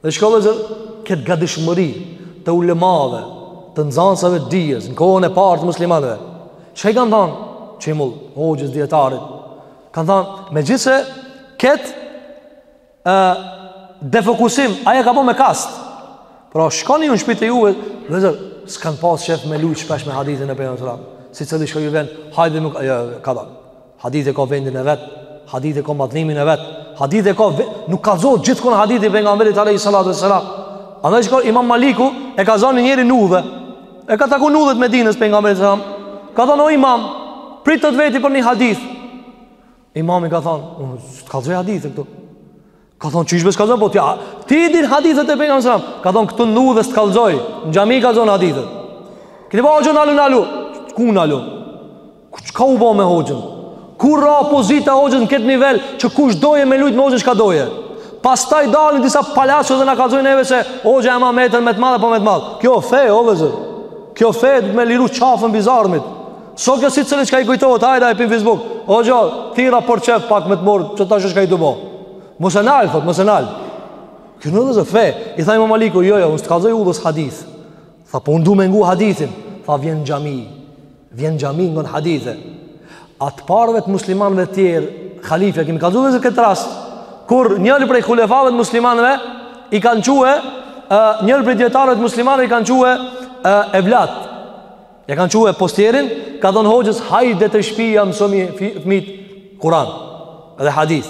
A: Dhe çka vllezër, këtë gatishmëri të ulemave, të nxanësave të dijes, në kohën e parë të muslimanëve, çka i kanë thanë, qi mullë, hoxhës dijetarit, kanë thanë, megjithëse, këtë, e, defokusim, ai e ka bo me kast, pra shkoni ju në shpitë e juve, vllezër, s'kanë pasë qejf me lujtë shpesh me hadithin e pejgamberit sallam, secili çka ju vjen, hajde nuk, ai, ka thanë, Hadithi e ka vendin e vet, hadithi e ka madhnimin e vet, hadithi e ka ve... nuk kallzohet gjithkund hadithi i pejgamberit alayhi salatu wasalam. Andaj Imam Malikun e ka zonë njëri në udhë. E ka taku në udhë të Medinës s'pejgamberit sallam. Ka thonë o Imam, prit të veti për një hadith. Imami ka thonë, unë s'të kallzoj hadith këtu. Ka thonë qysh be s'kallzon, po ti, ti i din hadithet e pejgamberit sallam. Ka thonë këtu n'udhë s't'kallzoj, në xhami kallzohen hadithet. Keni ba hoxhën nalu nalu, ku nalu? Çka u bo me hoxhën? Ku ra pozita e hoxhës në këtë nivel që kush dojë me lujtë me hoxhën çka dojë? Pastaj dalin disa palaço dhe na kallzojnë neve se hoxha e ma metër me të madhe po me të madhe. Kjo fe, o vllezër. Kjo fe me liru qafën prej zjarmit. S'o kjo secili çka i kujtohet, hajde hyp n' Facebook. Hoxho, t'ra për qejf pak me të marrë, qe tash çka i do bo. Mos e nal, thot, mos e nal. Kjo vllezër fe, i tha Imam Maliku, jo, jo, unë së të kalzoj u dhës hadith. Tha, po unë du me ngu hadithin. Tha, vjen n'xhami, vjen n'xhami ngon hadithe. A t'parëve të muslimanëve tjerë, khalifja, kemi kallzu vllezër këtë rast, kur njëri prej khulefave të muslimanëve, i kanë çu, njërit prej dijetarëve të muslimanëve, i kanë çu evlatë, Ja kanë çu postierin, ka thënë hoxhës hajde te shpija mësomi fëmit Kur'an dhe hadith.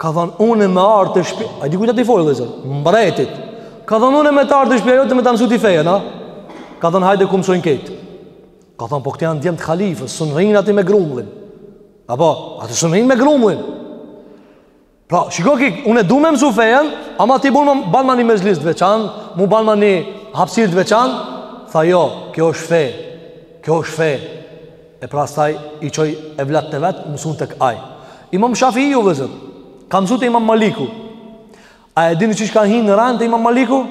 A: Ka thënë unë me ardhë te shpia. A di kujt je tu i folë zot? Mbretit. Ka thënë unë me të ardhë te shpija jote me ta mësu ty fejën, a. Ka thënë hajde ku mësojnë krejt. Ka thënë po këta janë djemtë e khalifës, s'un rrinë aty me grumbullin. Apo, ata s'un rrinë me grumbullin. Pra, çka o kjo, unë e du me mësu fejen, ama ti mu banma një mexhlis t'veçantë, mu banma një hapsirë t'veçantë, tha jo, kjo është fe, kjo është fe, e pastaj i çoi evlatt të vetë, mësun tek ai. Imam Shafiu vllezër, ka mësu te imam Maliku, a e dini qysh ka hi në rend te imam Maliku?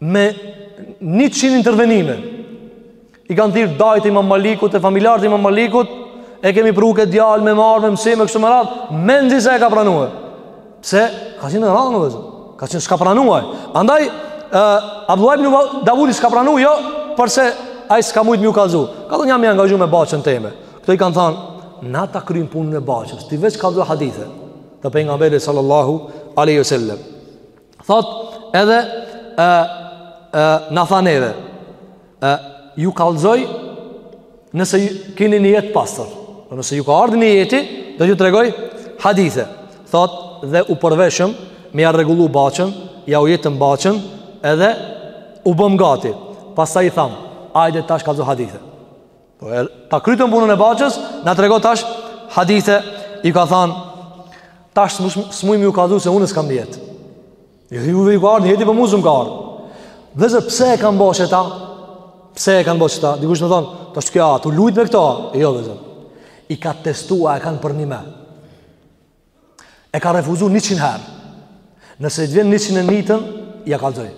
A: me 100 intervenime i kanë thirrë dajtë e imam Malikut e familjarët e imam Malikut e kemi pru këtë djalë me marrë me mësu me kështu me radhë mezi se e ka pranue pse ka qenë në radhë vllezër ka qenë s'ka pranue andaj uh, Abdullah ibn Davudi s'ka pranue jo përse ai s'ka mujtë me ju kallzu ka thonë jam i angazhu me baçen teme këta i kanë thanë na ta kryjmë punën e baçes ti veç kallzo hadithe të pejgamberit sallallahu aleyhi sallam Thot edhe e, e, Na tha neve e, Ju kalzoj Nëse kini nijet pastër po Nëse ju ka ardhë nijeti Do t'ju tregoj hadithe Thot dhe u përveshëm Me ja rregullu baçën Ja ujtëm baçën Edhe u bëm gati Pastaj i thamë Ajde tash kalzo hadithe Po e ta krytëm punën e baçës, na trego tash hadithe i ka thënë tash smuj me ju kalzu se unë s'kam nijet. Juve ju ka ardh nijeti po mu s'um ka ardh. Vllezër pse e kanë bo qeta? Pse e kanë bo qeta? Dikush me thon, tash ky o tu lujt me këto. Jo vllezër. I ka testuar, e kanë përnime. E ka refuzu 100 herë. Nëse të vjen 100 e njitën, ja kalzoj.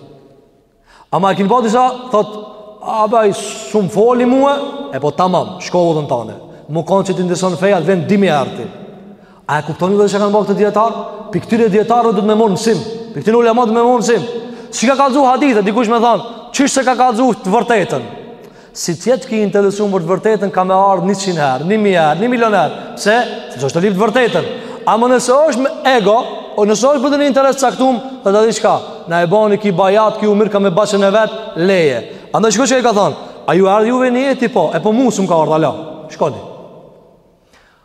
A: Ama e kini pa disa, thot, a baj, s'um foli mua, e po tamam, shko udhën tane. Me konë që t'intereson feja, ti vjen 2.000 herë ti. A e kuptoni vllezër çka kanë bo këta dijetarë? Prej këtyre dijetarëve duhet me marrë mësim. Prej këtyre ulema duhet me marrë mësim. S'i ka kalzu hadithe, dikush me thanë, qysh s'e ka kalzu të vërtetën? Si t'jetë ky i interesum për të vërtetën ka me ardhë 100 herë, 1000 herë, 1 milion herë. Pse? Sepse është tu lipë të vërtetën. Ama nëse është me ego, o nëse është për një interes caktum, thotë a di çka, na e bani ky bajat, ky u merrka me baçën e vet, leje. Andaj shiko çka i ka thonë, a ju ardhë juve nijeti po, e po mu s'më ka ardhë, ala, shkoni.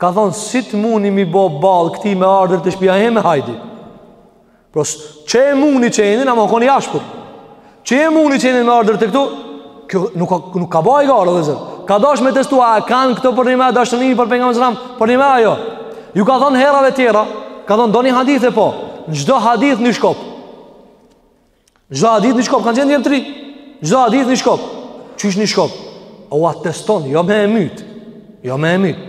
A: Ka thonë, si të muni mi bo ballë këtij me ardh deri te shpia e me hajdi. Pros, që e muni qenin, ama u kon i ashpër. Që e muni qenin me ardh deri këtu, kjo nuk ka, nuk ka baj garë, vllezër. Ka dash me testu, a e kanë këto përnime, dashni për Pejgamberin, përnime, a jo. Ju ka thonë herave tjera, ka thonë, doni hadith e po, në çdo hadith një shkop. Çdo hadith një shkop, kanë qenë djem t'ri. Çdo hadith një shkop. Qysh një shkop. O ateston, jo me e myt. Jo me e myt.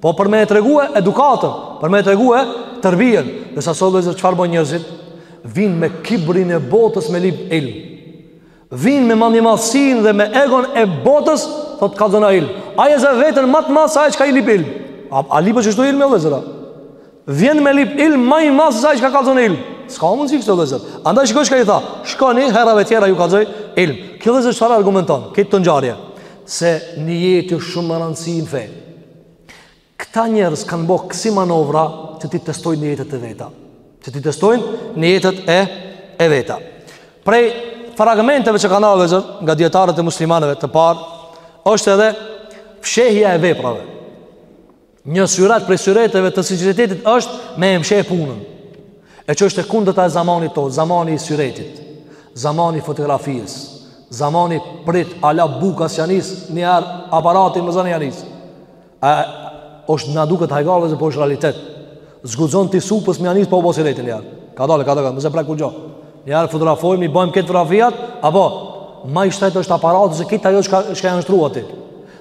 A: Po për me e tregue edukatën, për me e tregue terbijen, ndërsa sot vllezër çfarë bojn njerëzit? Vin me kibrin e botës me lip ilm. Vin me mendjemadhsinë dhe me egon e botës, thot kalzona ilm. Ai e zë veten më të madh se ai çka i lip ilm. A, a lipet qeshtu ilmi vllezër? Vjen me lip ilm më i madh se sa ai çka kallzon ilm. S'ka mundësi kështu vëllazër. Andaj shiko çka i tha. Shkoni herave tjera ju kallzoj ilm. Kjo vëllazër çfarë argumenton? Këtë ngjarje se nijeti është shumë me rëndësi në fe. Këta njerëz kanë bërë kësi manovra që t'i testojnë nijetet e veta. Që t'i testojnë nijetet e e veta. Prej fragmenteve që kanë ardh vëllazër nga dijetarët e muslimanëve të parë, është edhe fshehja e veprave. Një syret prej syreteve të sinqeritetit është me e msheh punën. E që është e kundërta e zamanit tonë, zamani i syretit, zamani i fotografisë, zamani prit hala bukës s'ja nis, njëherë aparatin masanej ja nis. A, është nga duket hajgare vllezër po është realitet. S'guxon ti supës me ja nis pa bo syretin njëherë. Kadalë, kadalë, mos e prek kurgjo. Njëherë fotografojmë, i bëjmë këto fotografiat, apo, ma i shtrejtë është aparati, se krejt ajo çka janë shtru aty.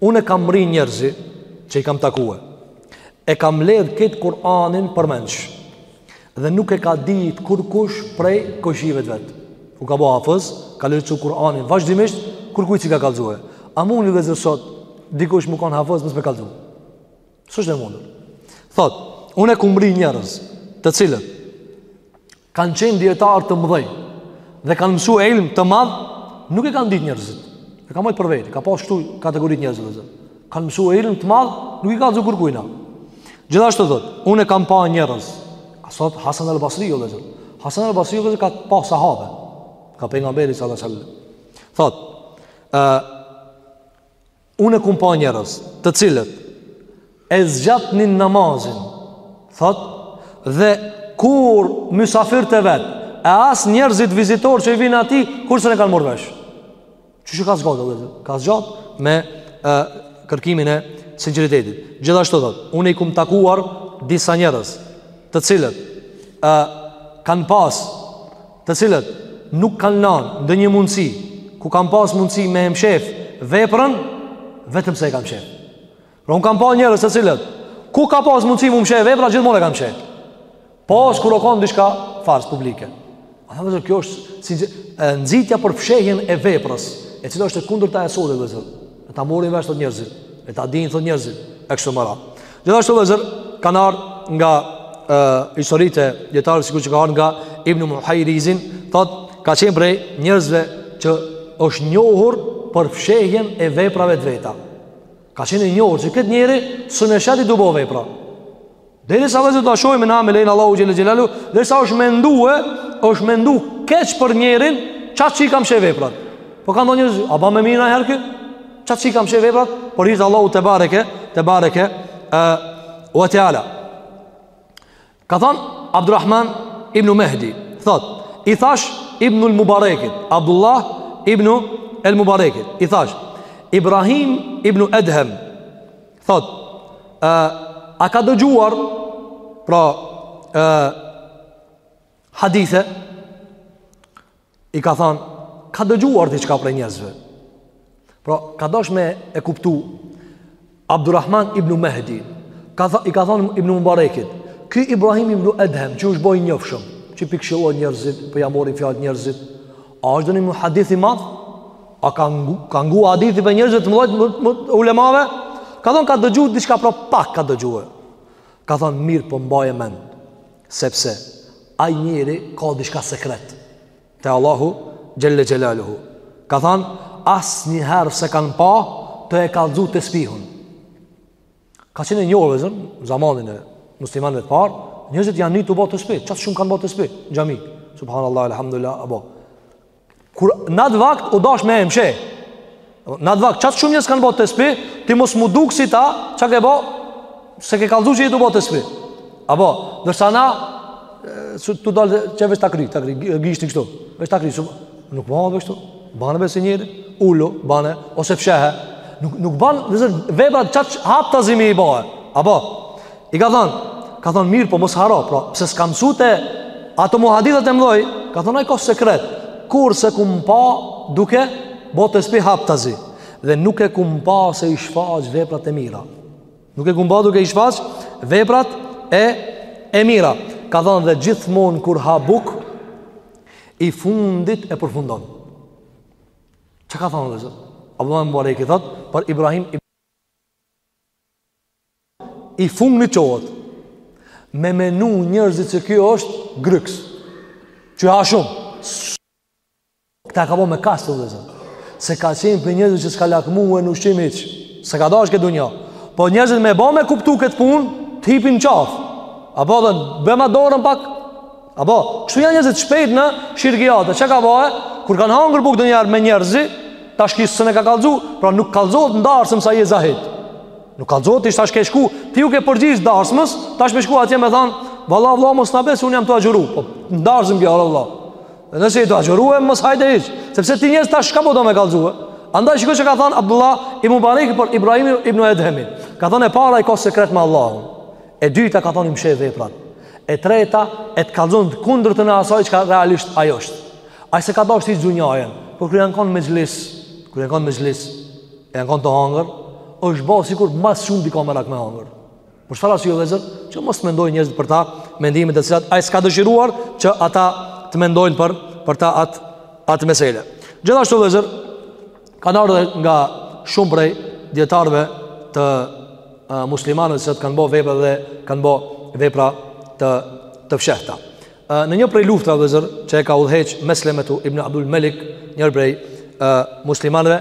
A: Unë e kam mrri njerëzit që i kam takue E ka mledh këtë Kur'anin përmendsh Dhe nuk e ka dit kurkush prej kojshive t'vet U ka bo hafëz, ka lexu Kur'anin vazhdimisht Kurkujt s'i ka kallzue A mun vllezër sot, dikush m'u kanë hafëz mos me kallzu S'është e mundur Thot, unë e kam mrri njerëz të cilët kanë qenë dijetarë të mëdhenj dhe kanë mësue ilm të madh, nuk e kanë ditë njerëzit. E ka majt për veti, ka pas kshtu kategorit njerëzit vllezër. Kanë mësue ilm të madh, nuk i ka kallzu kërkujna. Gjithashtu thotë, unë e kam pa njerëz, a thot Hasan el Basriu vllezër. Hasan el Basriu vllezër ka pa sahabe, ka Pejgamberi alejhi salatu selam. Thotë, Unë kum pa njerëz, të cilët e zgjatnin namazin, thot, dhe kurrë mysafirët e vet, e as njerëzit vizitorë që i vinë atij, kurrë s'e kanë marrë vesh. Që e ka zgjat vllezër, ka zgjat me e, kërkimin e sinqeritetit. Gjithashtu thot, unë i kum takuar disa njerëz, të cilët e kanë pas të cilët nuk kanë lanë ndonjë mundësi, ku kanë pas mundësi me e mshef veprën, vetëm se e kanë mshef. Pra unë kam pa njerëz të cilët, ku ka pas mundësi m'u mshef vepra, gjithmonë e kanë mshef. Pos kur o kanë diçka farz publike. A vllezër, kjo është si, e, nxitja për fshehjen e veprës, e cila është e kundërta e sodit vllezër. E ta marrin vesh thot njerëzit E ta dinë thot njerëzit E kështu me radhë Gjithashtu vllezër Ka ardh nga e, Historitë e dijetarëve Sikur që ka ardh nga Ibn Muhajrizin Thot Ka qenë prej njerëzve Që është njohur Për fshehjen e veprave të veta Ka qenë i njohur Që këtë njeri S'un e sheh ti tu bo vepra Derisa vllezër të ashojë me name lejnë Allahu Xhel-le Xhelaluhu Derisa është mendu e është mendu keq për njerin Qaq që i ka msheh veprat Po ka do njerëz A ba me mirë në herë keq Qaq që i ka msheh veprat Për hir të Allahut tebareke Tebareke uh, Ue teala Ka thonë Abdurrahman ibn Mehdi Thot I thash ibn ul Mubarekit Abdullah ibn el Mubarekit I thash Ibrahim ibn Edhem Thot, e, a ka dëgjuar, pra, e, hadithe, i ka than, ka dëgjuar diçka prej njerëzve. Pra, ka dosh me e kuptu, Abdurrahman ibn Mehdi, ka tha, i ka than ibn Mubarekit, ky Ibrahim ibn Edhem, që u boi njofshëm, që p'i këshillon njerëzit, po ja morin fjalët njerëzit, a është ndonjë muhadith i madh? A ka ngu, ka ngu hadithe prej njerëzve të mëdhaj më, më, ulemave? Ka thonë ka dëgju diçka pra pak ka dëgju Ka thonë mirë po mbaje n' mend Sepse ai njeri ka diçka sekret Te Allahu xhele xhelaluhu Ka thonë asnjëherë s'e kanë pa tu e kallzu tespihun Ka qenë e njoft vëllezër në zamanin e muslimanve të parë Njerëzit kanë ni tu bo tespih Qatë shumë kanë bo tespih n'xhami Subhanallah, alhamdulillah, apo Kur në atë vakt u dash me e mshef Në atë vakt, qatë shumë njerëz kanë bo tespih Ti mos mu duk si ta, ça ke bo S'e ke kallzu që je tu bo tespih Apo, ndërsa na sot tu dalë qe veç tak-rri Tak-rri, gishtin kështu Veç tak-rri, su Nuk bahet kështu Banë be si njeri Ulu, banë Ose fshehe Nuk, nuk banë Vëllezër, veprat qaq haptazi me i bo Apo, I ka thonë, ka thonë mirë, po mos harro, pra, pse s'ka mësu te ato muhadithët e mdhoj, ka thonë ai ka sekret, kurrë s'e kum pa duke bo tespih haptazi, dhe nuk e kum pa se i shfaq veprat e mira. Nuk e kum pa duke i shfaq veprat e, e mira. Ka thonë dhe gjithmonë kur ha bukë, i fundit e përfundon. Ça ka thonë vëllezër? Abdullah ibn Mubarek i thotë, për Ibrahim i I fundit çohet Me menu njerëzit që ky është gryks Që ha shumë Këta e ka bo me kast vëllezër Se ka qenë prej njerëzit që s'ka lakmue në ushqim hiç S'e ka dash këtë dunja Po njerëzit me ba me kuptu këtë punë Të hipin n'qafë Apo de prekma dorën pak Apo Kështu janë njerëzit shpejt në shirkijate Ça ka bo ai Kur kanë hangër bukë ndonjëherë me njerëzit Tash kishe s'e ka kallzu Pra nuk kallzohet n'darsëm sa je zahit Nuk kallzohet, ti tash ke shku, ti u ke përgjigj darsmës, tash me shku atje me thon, valla valla mos na, be, un jam tu agjuru. Po darsm kjo, valla. Dhe nëse je tu agjuru, mos hajde hiç, sepse ti njerëzit tash ka po do me kallzue? Andaj shiko çka ka thënë Abdullah ibn Mubarek për Ibrahim ibn Edhemi. Ka thënë e para ai ka sekret me Allahun. E dyta ka thënë i mshef veprat. E treta e kallzon kundërtën e asaj çka realisht ajo është. Ai s'e ka dashtë dunjanë, por kur janë kanë n'mexhlis, kur janë kanë n'mexhlis, E ka kon tu hangër, është bo sikur ma shumë di ka merak me hangër. Për çfarë arsye vëllezër, që mos të mendojnë njerëzit për ta mendime të cilat ai s'ka dëshiruar që ata të mendojnë për, për ta atë, atë mesele. Gjithashtu vëllezër, kanë ardhë edhe nga shumë prej dijetarëve të uh, muslimanëve të cilët kanë bo vepra dhe kanë bo vepra të, të fshehta. Në një prej luftave vëllezër që e ka udhëheq Meslemetu ibn Abdul Melik Njëri prej uh, muslimanve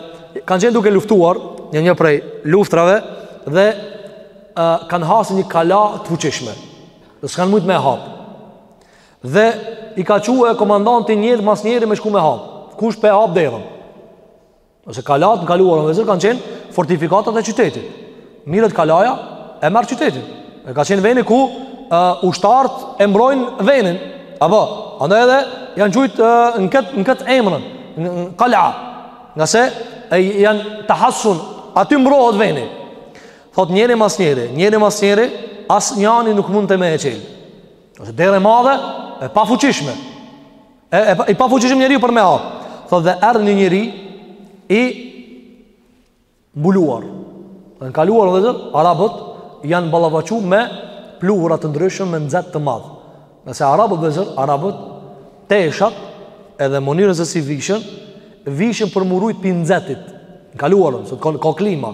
A: Kanë qenë duke luftuar Në një prej luftrave Dhe uh, kanë hasë në një kala të fuqishme Dhe s'kanë mujtë me e hap Dhe i ka çu komandanti njeri mas njeri me shku me hap Kush pe hap derën Se kalatë në të kaluarën vëllezër kanë qenë fortifikatat e qytetit. Mirret kalaja e merr qytetin. E ka qenë veni ku uh, ushtarët e mbrojnë venin. Apo, andaj edhe janë qujtë uh, në këtë në këtë emër, në, në kala. Ngase e, janë tahassun, aty mbrohet veni. Thot njeri mas njeri, njeri mas njeri, asnjani nuk mundte me e çelë. Se derë e madhe, e pafuqishme. E, e i pafuqishëm njeriu për me hap. Thotë dhe erdhi një njeri i mbuluar. Dhe në të kaluarën vëllezër, arabët janë ballafaqu me pluhura të ndryshme me nxehtë të madh. Nëse arabët vëllezër, arabët teshat edhe mënyrën se si vishen, vishen për me u rujt prej nxehtit. Në të kaluarën, sot ka klima.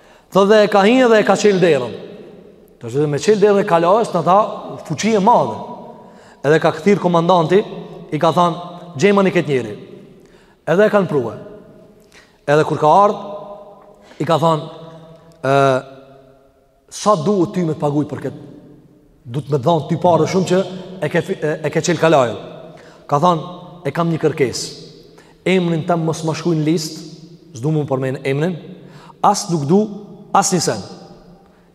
A: Thot edhe ka hi dhe e ka çelë derën Tash edhe me çelë derën e kalajës Në tha fuqi e madhe Edhe ka thirr komandanti I ka than gjemani këtë njeri Edhe e kanë pru Edhe kur ka ardh I ka than e, Sa duhet ty me të paguj për këtë Duhet me dhon ty pare shumë që e ke e ke çel kalajën. Ka thon, e kam një kërkesë. Emrin tam mos ma shkruj në listë, s'du me ma përmend emrin. As nuk du, as një sen.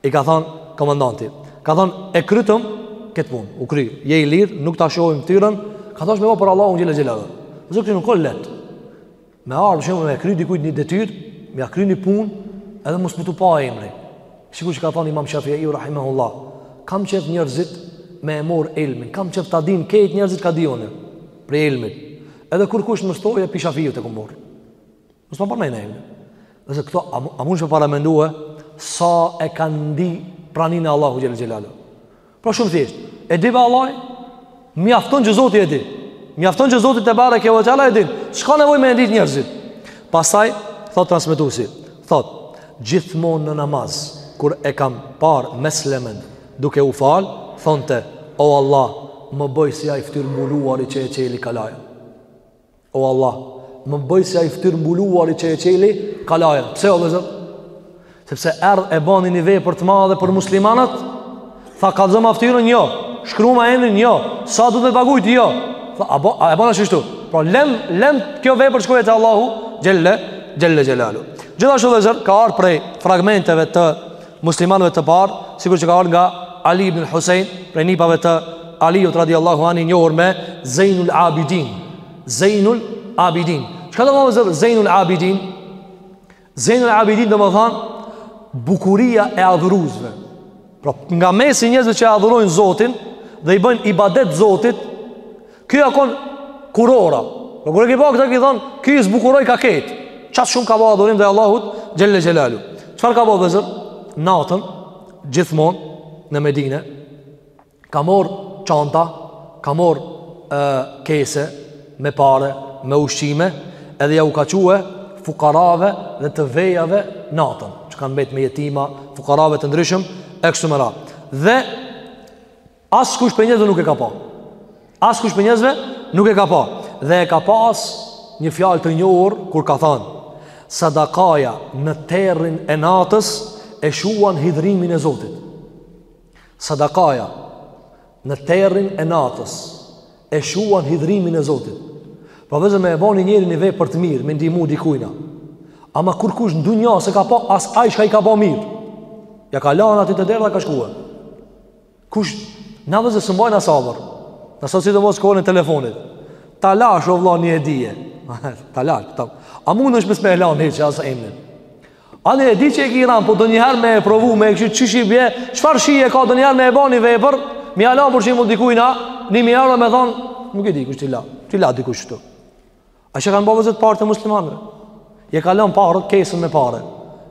A: I ka thon komandanti. Ka thon, e krytëm këtë punë. U kry, je i lirë, nuk ta shohim ftyrën. Ka dasht me e bo për Allahun xhele xhelaluhu. Zoti nuk o leht. Me ardhë shembull me ia kry dikujt një detyr, me ia kry një pun, edhe mos me t'u pa emri. Sikur që ka thonë imam Shafiiu Rahimehullah, kam qef njerëzit me e morr ilmin, kam qef ta din krejt njerëzit çka di unë prej ilmit. Edhe kurkush mos t'thojë pi Shafiiut e kom morr. Mos ma përmenë emrin. Dhe se këto, a, a mundesh me paramendue, sa e kanë ndi pranin e Allahu xhele xhelaluhu. Pra shumë thjesht. E di vallaj, mjafton që Zoti e di. Mjafton që Zoti tebareke ve teala e din. Çka nevoj me e ditë njerëzit? Pastaj, thot transmetusi, thot, gjithmon në namaz, kur e kam par meslemen duke u fal, thonte, o Allah, më bëj si ai ftyrëmbuluari që e çeli kalaj. O Allah, më bëj si ai fytyrëmbuluari që e çeli kalajën. Pse o vëllezër? Sepse erdh e bani një vepër të madhe për muslimanët. Tha kallëzoma fytyrën jo, shkruma emrin jo, sa do të paguaj ti jo. Tha a bë a e bën ashtu këtu? Pra lem lem kjo vepër shkojë te Allahu xhelle xhelle xhelaluhu. Gjithashtu vëllezër ka ardhur prej fragmenteve të muslimanëve të parë, sikur që ka ardhur nga Ali ibn el-Husejn, prej nipave të Aliut radiallahu anhu i njohur me Zejnul Abidin. Zejnul Abidin. Çka domethanë Zejnul Abidin? Zejnul Abidin domethanë bukuria e adhuruesve. Pra nga mesi i njerëzve që adhurojnë Zotin dhe i bëjnë ibadet Zotit, Ky a kon kurora. Pra kur e ke pa këta ki thonë, ky i zbukuroi krejt. Qaq shumë ka ba adhurim ndaj Allahut xhelle xhelaluhu. Çfarë ka ba vëllezër? Natën, gjithmonë, në Medine, ka mor çanta, ka mor e, kese, me pare, me ushqime, edhe jau ka çu fukarave dhe të vejave natën, që kanë mbetë me jetima, fukarave të ndryshëm, e kështu me radhë. Dhe, Askush prej njerëzve nuk e ka pa Askush prej njerëzve nuk e ka pa Dhe e ka pas një fjalë të njohur Kur ka thanë Sadakaja në terrin e natës E shuan hidhërimin e Zotit Sadakaja Në terrin e natës E shuan hidhërimin e Zotit Pra vëllezër me e bo njeri një vepër të mirë Me ndihmu dikujna Ama kurkush në dunja s'e ka pa As ai çka i ka bo mirë Ja ka lanë aty te dera dhe ka shku Kush na vëllezër s'bajna sabër. Na sot sidomos kohën e telefonit. Ta lash o vëlla një hedije. Ta lash, ta. A mundesh ti mos me e lan hiç as emrin. Ani e di që e ki ran, po ndonjëherë me e provu, me kqyr qysh i bje, çfarë shije ka ndonjëherë me e ba ni vepër, me ia lan për shembull dikujna, një mijë euro me thonë, nuk e di kush t'i la, t'i la dikush qëtu. A çka kanë ba vëllezër të parët e muslimanëve? Ja ka lon paret, kesën me pare.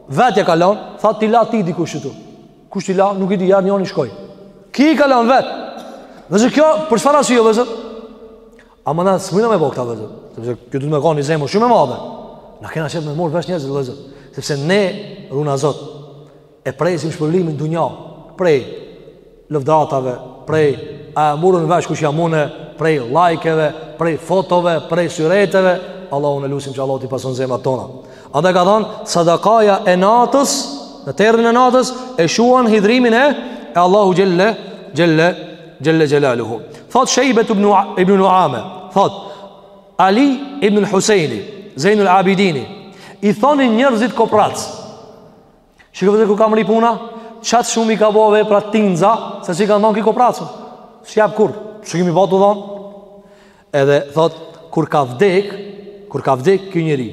A: Vetë ja ka lon, tha t'i la ty dikush këtu. Kush t'i la, nuk e di, erdh njoni shkoi. Ky i ka lon vetë. Vëllezër kjo, për çfarë arsye, vëzër? Ama na s'mujna me bo këta, vëllezër? Sepse kjo duhet me kan ni zemër shumë e madhe. Na kena qejf me marrë vesh njerëzit, vëllezër. Sepse ne, runa Zot, e presim shpërblimin në dunja prej lëvdatave, prej a e murën vesh kush jam unë, prej lajkeve, prej fotove, prej syreteve, Allahun e lusim që Allahu t'i pastron zemrat tona. A dhe ka thonë, sadakaja e natës, në terrin e natës, e shuan hidhërimin e, e Allahut xhelle xhelaluhu. Thotë Shejbetu ibn Nuame, thotë Ali ibn Husejni, Zejnul Abidini, i thonin njerëzit koprrac, Shiko vllezër ku ka mrri puna, qaq shumë i ka bo veprat tinza, se i kanë thonë ky koprac. S'jep kurr, s'e kemi pa tu dhonë. Edhe, thot, kur ka vdek, kur ka vdek ky njeri,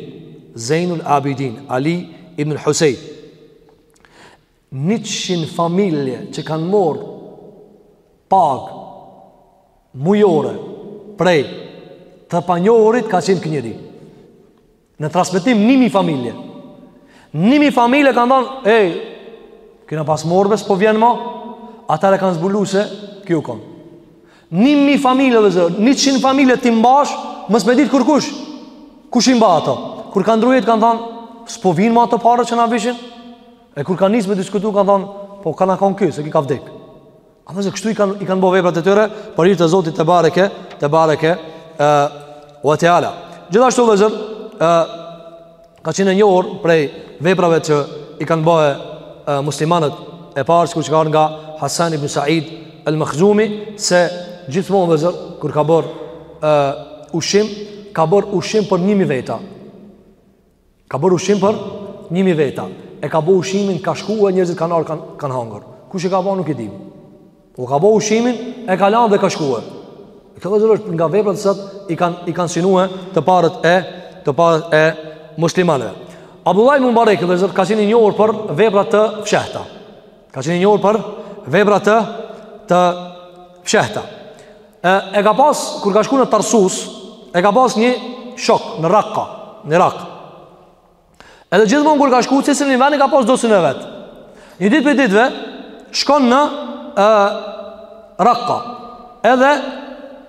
A: Zejnul Abidin, Ali ibn Husejn, njëqind familje që kanë marrë pagë mujore prej të panjohurit ka qenë ky njeri. Në transmetim nimi familje. Nimi familje kanë thonë, ej, kena pas morr be, s'po vjen ma, ata e kanë zbulu se, ky u kon. Nimi familje vllezër, njëqind familje t'i mbash, mos me dit kërkush, kush i mba ato. Kur ka ndrru jetë, kanë thonë, s'po vijnë ma ato paret që na vishin, e kur kanë nisë me diskutu, kanë thonë, po kanë a kon ky, se ky ka vdekë. A vllezër kështu i kanë i kanë bërë veprat e tyre për hir të Zotit Tebareke, Tebareke ë ue teala. Gjithashtu vllezër ë ka qenë e njohur prej veprave që i kanë bërë muslimanët e parë sikur që ka ardh nga Hasan ibn Said al-Makhzumi se gjithmonë vllezër kur ka bërë ë ushqim, ka bërë ushqim për 1000 veta. Ka bërë ushqim për 1000 veta. E ka bërë ushqimin, ka shkuar njerëzit kanë ardhur kanë kanë hangër. Kush e ka bërë nuk e dimë. Po ka bërë ushqimin, e ka lanë dhe ka shkuar. Kjo vllezër është nga veprat se i kanë i kanë sinue të parët e të parët e muslimanëve. Abdullah ibn Mubarak vllezër ka qenë i njohur për vepra të fshehta. Ka qenë i njohur për vepra të të fshehta. E, e ka pas, kur ka shku në Tarsus, e ka pas një shok në Rakka, në Irak. Edhe gjithmonë kur ka shku, secilin ven e ka pas dostin e vet. Një ditë prej ditëve, shkon në e, Rakka. Edhe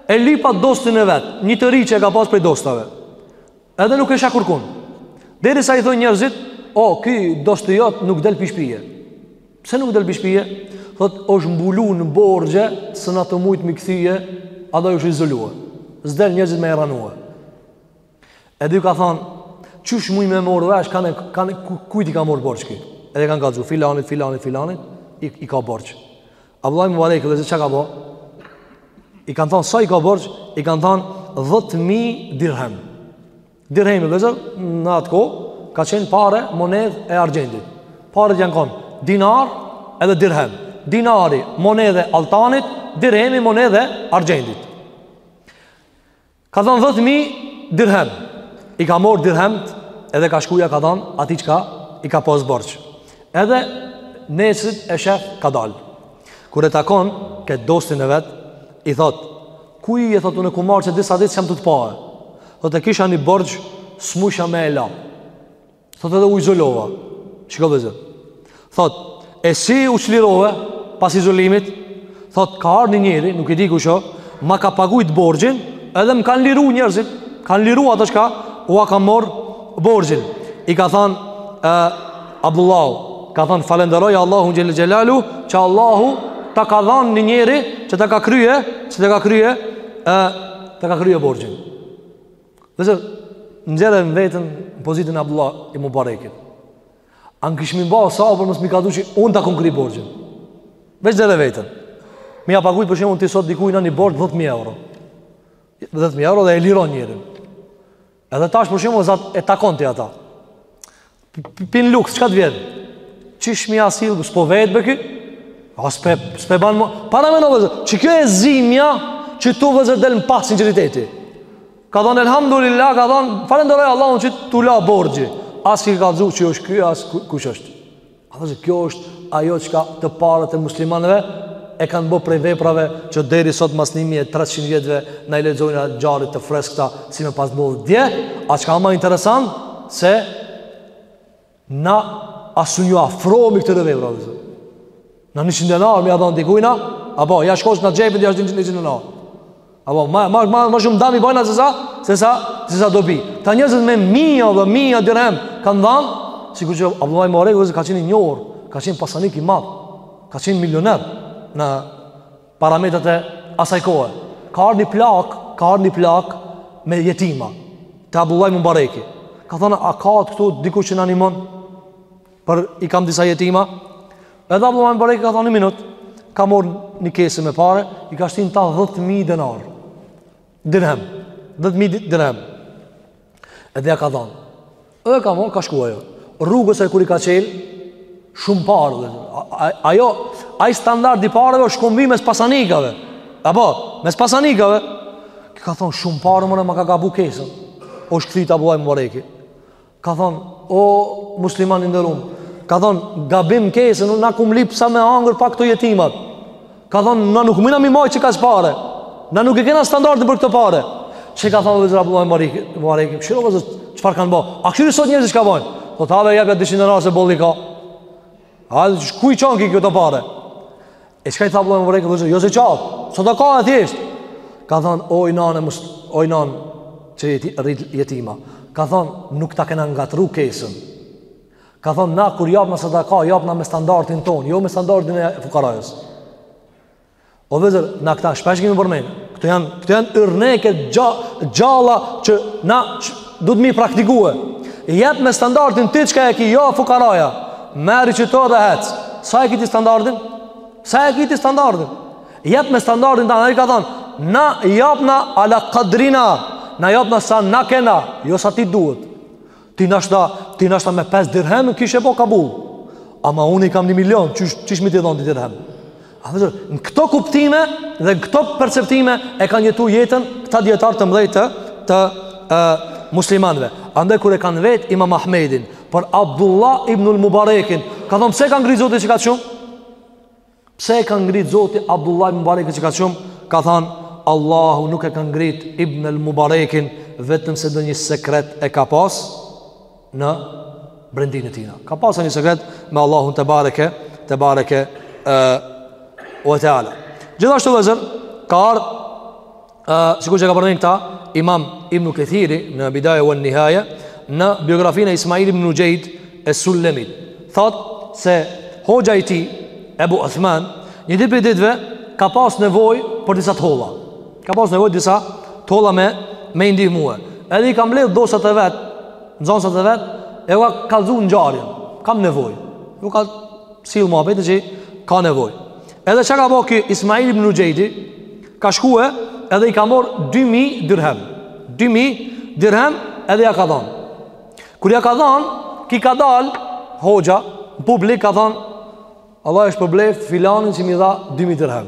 A: e lyp dostin e vet, një të ri që e ka pas prej dostave. Edhe nuk e sheh kurkun. Deri sa i thonë njerëzit, o, oh, ky dosti jot nuk del pi shpije. Pse nuk del pi shpije? Thot, është mbulu në borxhe, s'o tu mujt me i kthye, a do është izolua. S'del njerëzit me e ranua. Edhe ju ka thonë, qysh muj me marrë vesh, kane, kane, kujt i ka marrë borxh ky. Edhe i kanë kallxu, filanit, filanit, filanit, i, i ka borxh. Abdullah ibn Mubarak vllezër çka ka bo? I kanë thënë sa i ka borxh? I kanë thënë 10000 dirhem. Dirhemi vllezër në atë kohë ka qenë pare, monedhë e argjendit. Paret janë kon dinar edhe dirhem. Dinari monedhë e altanit, dirhemi monedhë e argjendit. Ka dhënë 10000 dirhem. I ka marr dirhemt edhe ka shku ja ka dhënë atij çka i ka pas borxh. Edhe nesrit e shef ka dal. Kur e takon ket dostin e vet, i thot: "Ku je, thot, unë ku more qe disa ditë s'jam tu të pa." Thot e kisha një borxh, s'mujsha me e la. Thot edhe u izolova. Shiko vllezër. Thot, e si u çlirove pas izolimit? Thot, ka ardhur një njeri, nuk e di kush është, ma ka pagujt borxhin, edhe më kanë liruar njerëzit, kanë liruar ato çka ua kam marr borxhin. I ka thënë, ë Abdullah, ka thënë falënderoje Allahun xhele xhelaluhu, që Allahu ta ka dhënë një njeri që ta ka krye, që ta ka krye, ë ta ka krye borxhin. Veç nxirre vetën në pozitën e Abdullah ibn Mubarekit. A na kishim me ba o sabër mos me i kallzu që unë ta kom kry borxhin. Veç nxirre vetën. Me ia pagujt për shembull ti sot dikujt nanji borxh 10.000 euro. 10.000 euro dhe e liron njerin. Edhe tash për shembull e takon ti ata. Pi n'lukth, çka të vjen? Çish mi asil, s'po vet be ky? A s'pe, s'pe ban më... Paramenoni vllezër, që kjo e zimja, qetu vllezër del në pah sinqeriteti. Ka thonë, elhamdulillah, ka thonë, falënderoje Allahun që t'u la borxhi. As që i kallzu që është ky, as kush është. A vllezër, kjo është ajo çka të parët e muslimanëve, e kanë bo prej veprave që deri sot mas 1300 vjetëve na i lexojna ngjarjet të freskëta si me pas ndodh dje, a çka ma interesant, se na as s'un ju afrohemi këtyre veprave na një qind denar me ia dhon dikujna apo ja shkos në xhepin dhe ja një qind denar apo ma, ma, ma, ma shumë dam i bojna se sa se sa se sa dobi kta njerëzit me mija dhe mija dirhem kanë dhanë sikur që Abdullah ibn Mubareku ka qenë i njohur ka qenë pasanik i madh ka qenë milioner në parametrat e asaj kohe. Ka ardhur një plakë, ka ardhur një plakë me jetima. Te Abdullah Mubareki. Ka thënë, "A ka aty këtu dikush që na nimon?" Por i kam disa jetima. Edhe Abdullah Mubareki ka thënë, "Një minutë." Ka marrë një kesë me pare, i ka shti n'ta 10000 denar. dirhem, 10000 dirhem. Edhe ja ka dhënë. Edhe ka von ka shkuar ajo. Rrugës e kur i ka çel shumë pare. Ajo ai standard i pareve është këmbim mes pasanikave. Apo, mes pasanikave. Ka thon shumë pare ma ka gabu kesën. Osht kthy te Abdullah Mubareki. Ka thonë, o musliman i nderum, ka thonë, gabim kese, un kum lyp sa me hangër pak këto jetimat. Ka thonë, na nuk mujna me i majt qekaq pare. Na nuk e kena standardin për këto pare. Çe ka thonë, vllezër Abdullah Mubareki, Mubareki, shiro vllezër, çfarë kanë bo? A kshiri sot njerëzit çka bojnë? Do t'jave japja 200 denarë se boll i ka. A, ku i çon ky këto pare? E çka i tha Abdullah ibn Mubarak vllezër, jo zekat. Sadaka thjesht. Ka thon oj nanë moj oj nanë që je tu i rrit jetima. Ka thon nuk ta kena ngatru kesën. Ka thon na kur japna sadaka, japna me standardin ton, jo me standardin e fukarajës. O vllezër, na këta shpesh kemi përmen Këto janë, këto janë yrneke gjalla që na duhet me i praktikue. Jep me standardin ti çka e ki, jo fukaraja. Merri qëto dhe hec. Sa e ki ti standardin? Sa e ki ti standardin? Jep me standardin tan, njëri ka thonë, na japna ala kadrina, na japna sa na kena, jo sa ti duhet. Ti nashta, ti nashta me 5 dirhem, kishe bo kabul. Ama unë i kam një milion, qysh, qysh me t'i dhonë ty dirhem? A vllezër, në këto kuptime dhe në këto perceptime e kanë jetu jetën këta dijetarë të mdhej të, të muslimanve. Andaj kur e kanë vet imam Ahmedin, për Abdullah ibnul Mubarekin, ka thonë pse e ka ngritë Zoti qekaq shumë? Pse e ka ngritë Zoti Abdullah ibnul Mubarekin qekaq shumë? Ka thonë, Allahu nuk e ka ngritë ibnul Mubarekin, vetëm se ndonjë sekret e ka pasë, në brendinë e tina. Ka pasë një sekret me Allahun tebareke, tebareke e, ue teala. Gjithashtu vllezër, ka ardhë, sikur që ka përmend këta, imam Ibn Kethiri në Bidaje uen Nihaje, në biografinë e Ismail Ibn Nuxhejd es-Sulemit, thotë se hoxha i tij, Ebu Uthman, një ditë prej ditëve, ka pasë nevojë për disa t'holla. Ka pas nevojë disa t'holla me i ndihmue. Edhe i ka mbledh dostat e vet, nxënësat e vet, e ka kallzu ngjarjen. Kam nevojë. U ka sill muhabetin që ka nevojë. Edhe çka ka bë ky Ismail ibn Nuxhejdi, ka shkuar edhe i ka marr 2000 dirhem. 2000 dirhem edhe ja ka dhon. Kur ja ka dhon, ky ka dal hoxha në publik ka thon Allahu e shpërbleft filanin që m'i dha 2000 dirhem.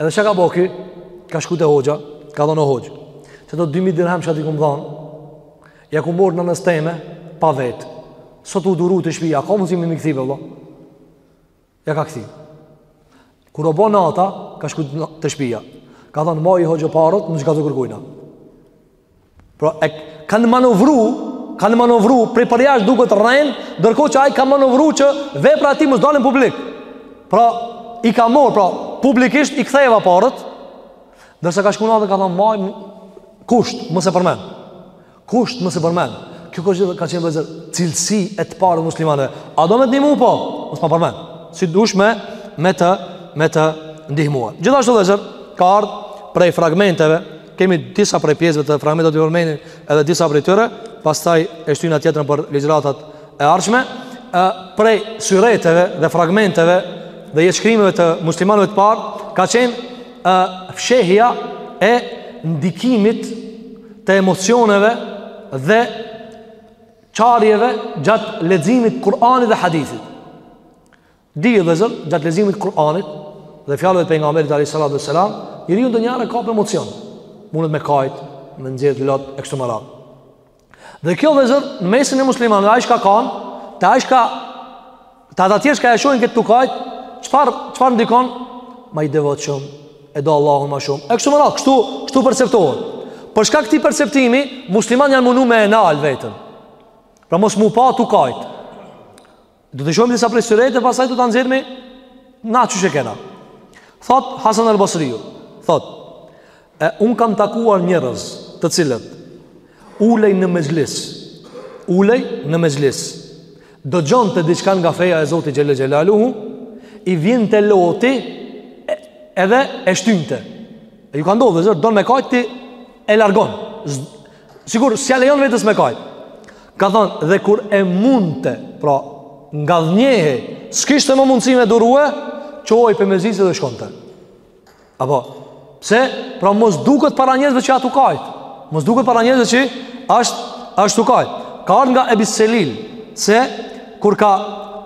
A: Edhe çka bo ky, ka shku te hoxha, ka thënë o hoxhë. Qato 2.000 dirhem që t'i kum dhënë, ja kum morrë nanës teme, pa vetë. Sot u duru te shpija, ka mundësi me m'i kthy, vlla? Ja ka kthy. Kur o bo nata, ka shku te shpija. Ka thënë, maji hoxhë paret, në që ka të kërkujna. Pra e kanë manovru, kanë manovru prej për jashtë duket rrenë, ndërkohë që ai ka manovru që vepra e tij mos dal n'publik. Pra i ka marr, pra publikisht i ktheva paret. Ndërsa ka shku natën ka thënë maji, kusht mos e përmend. Kusht mos e përmend. Kjo ka qenë vllezër cilësi e të parëve muslimanëve. A do me të ndihmu po? Mos ma përmend. Si dush me me të me të ndihmuar. Gjithashtu vllezër ka ardhur prej fragmenteve kemi disa prej pjesëve të fragmentit do t'i përmendim edhe disa prej tyre, pastaj e shtyjna tjetrën për ligjëratat e ardhshme. Ë prej syreteve dhe fragmenteve dhe jetëshkrimeve të muslimanëve të parë ka qenë ë fshehja e ndikimit të emocioneve dhe qarjeve gjatë leximit Kur'anit dhe hadithit. Dije vllezër, gjatë leximit të Kur'anit dhe fjalëve të pejgamberit alejhi salatu ve selam, njeriu ndonjëherë kap emocion. Mundet me kajt, me nxjerr lot e kështu me radhë. Dhe kjo vllezër, në mesin e muslimanëve ai shka kan, te ai shka te ata tjerë shka e shohin këtë tu kajt, çfarë çfarë ndikon më i devotshëm e do Allahun më shumë. E kështu me radhë, kështu kështu perceptohet. Për shkak këtij perceptimi, musliman janë mundu me e nal veten. Pra mos m'u pa tu kajt. Do të shohim disa prej tyre e pastaj do ta nxjerrim na qysh e kena. Thotë Hasan al-Basriu, thotë unë kam takuar njerëz të cilët ulej në mexhlis. Ulej në mexhlis. Dëgjonte diçka nga feja e Zotit Xhel-le Xhelaluhu, i vjente loti edhe e shtynte. E ju ka ndodh vllezër don me kajt ti e largon. Sigur, s'ja lejon vetes me kajt. Ka thonë, dhe kur e mundte, pra, ngadhënjehej, s'kishte më mundësi me durue, çohej prej mexhlisi dhe shkonte. Apo, pse? Pra, mos duket para njerëzve që a tu kajt. Mos duket para njerëzve që asht, asht tu kajt. Ka ardhë nga Ebi Selil, se kur ka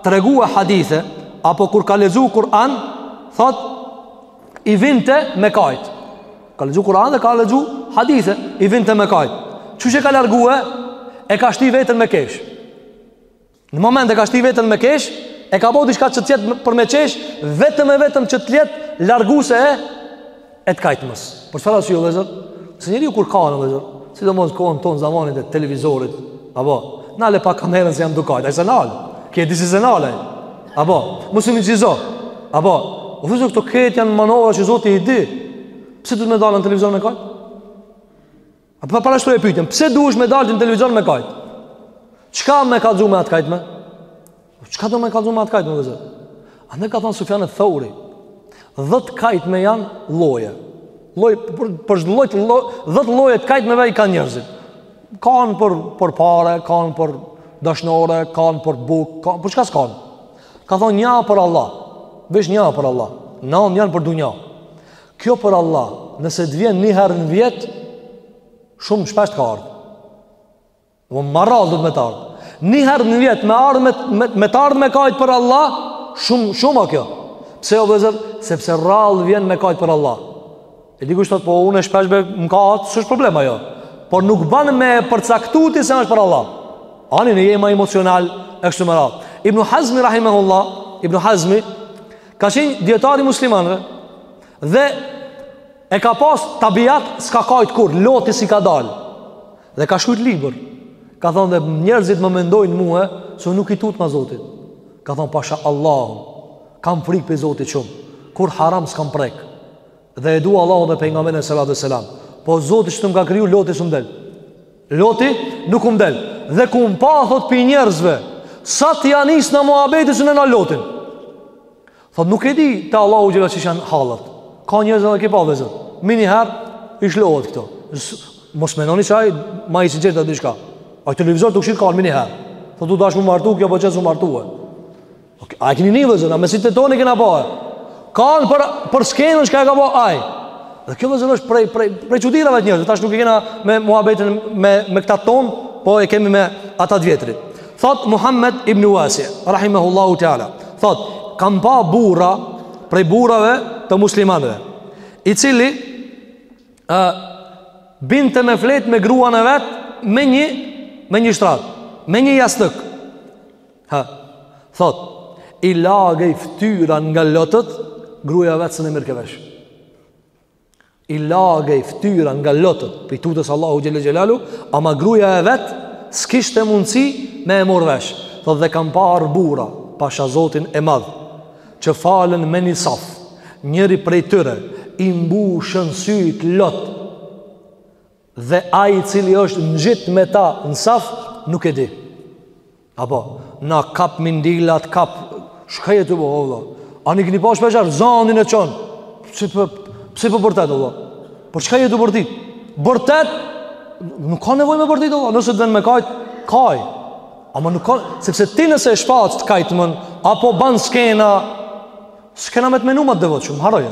A: tregue hadithe, apo kur ka lexu Kur'an, thotë, i vinte me kajt. Ka lexu Kur'an dhe ka lexu hadithe, i vinte me kajt. Qysh e ka largue, e ka shti veten me kesh. Në moment e ka shti veten me kesh, e ka bo diçka që të jetë për me qesh, vetëm e vetëm që të jetë larguese e, e të kajtmes. Por çfarë asht kjo, vllezër, se njeriu kur kan vllezër, sidomos kohën tonë zamanit e televizorit, apo, nale pak kamerën se jam tu kajt, ai s'e nal, kje disi s'e nal, Apo, mos m'inçizo. Apo, u vllezër këto krejt janë manovra që Zoti i di. Pse duhet me dalë në televizion me kajt? Apo parashtroje pyetjen, pse duhesh me dalë në televizion me kajt? Çka me kallzu me atë kajtme? Çka do me kallzu me atë kajtme vllezër? Andaj ka thënë Sufjan eth-Theuri, 10 kajtme janë lloje. Lloj për për çdo lloj 10 lloje të kajtmeve i kanë njerëzit. Kanë për, për pare, kanë për dashnore, kanë për bukë, kanë për shka s'kanë. Ka thonë nja për Allah, veç nja për Allah, nonë janë për dunja. Kjo për Allah, nëse të vjen njëherë në vjetë, shumë shpesht ka ardhë. Ma rrallë duhet me të ardhë. Njëherë në vjetë me ardhë me, me, me të ardhë me kajtë për Allah, shumë, shumë a kjo. Pse o vllezër, sepse rrallë vjen me kajtë për Allah. E dikush thot po unë shpesh be m'ka, at s'është problem ajo. Por nuk bën me përcaktu ti se është për Allah. Ani ne jena emocional e kështu me radhë. Ibn Hazmi rahimahullah, Ibn Hazmi ka qenë dietar i muslimanëve dhe e ka pas tabiat s'ka kajt kurr loti s'i ka dal. Dhe ka shkrujt libër. Ka thonë dhe njerëzit më mendojnë mua se nuk i tutna Zotit. Ka thonë pasha Allahu. Kam frikë pej Zotit shumë. Kurr haram s'kam prekë. dhe e dua Allahun dhe pejgamberin alejhi salatu wesselam. Po Zoti shtu më ka kriju loti s'um del. Loti nuk um del. Dhe kam pa thot pi njerëzve, sa t'ja nisin muhabetin s'e nalin lotin. Thot nuk e di te Allahu xhelle qysh janë hallat. Ka njerëz që ke pa vëzë. Meniherë i lshohet këto. Mos mendoni se ai më i sinqert a diçka. Ai televizor tu kshyr kan meniherë. Thot u dash mu martu, kjo po çe s'u martu. A e kini ni vezën, a me syt e tonë kena pa e? Kan për, për skenën çka e ka bo aj. Dhe kjo vllezër është prej, prej, prej çudirave të njerëzve, tash nuk e kena me muhabetin me, me këta tonë, po e kemi me ata të vjetrit. Thot Muhammed ibn Uasi, rahimehullahu teala. Thot, kam pa burra prej burrave të muslimanëve, i cili ë binte me flet me gruan e vet me një me një shtrat, me një jastëk. Ha, thot, i lagej ftyra nga lotët, gruja e vet s'en mirrke vesh. I lagej ftyra nga lotët, pi tutës Allahut Xhelle Xhelaluhu, ama gruja e vet, s'kishte mundësi me e morë vesh. Thot dhe kam parë burra, pasha zotin e madhë, që falen me një saf, njëri prej tyre, i mbushen sytë lot, Dhe ai i cili është ngjit me ta në saf nuk e di. Apo, na kap mindilat, kap çka je tu bo vlla. Ani keni pa shpeshher zonin e çon. Pse po pse po bërtet o vlla? Por çka je tu bërtit? Bërtet nuk ka nevojë me bërtit vlla, nëse don me kajt, kaj. Ama nuk ka, sepse ti nëse e shpaq të kajtmën apo ban skena, skena me të menu ma të devotshëm, harroja.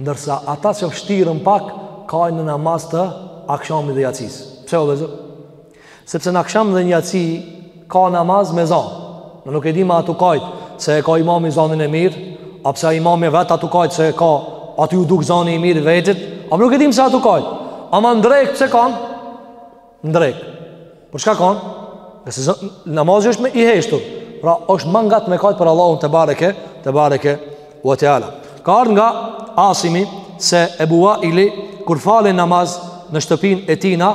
A: Ndërsa ata që vështirën pak kajnë në namaz të akshamit dhe jacis. Pse o vllezër? Sepse në aksham dhe n'jaci ka namaz me zan. Na nuk e dim a tu kajtë se e ka imami zanin e mirë, a pse imami vetë a tu kajtë se e ka, a tu ju duk zani i mirë vetit, apo nuk e dim pse a tu kajtë. Ama n'drekë pse kan? Ndrek. Për çka kan? Ngase namazi është më i heshtur, pra është më ngat me kajt për Allahun tebareke, tebareke ue teala. Ka ardh nga Asimi se Ebu Waili kur falte namaz në shtëpinë e tij, na,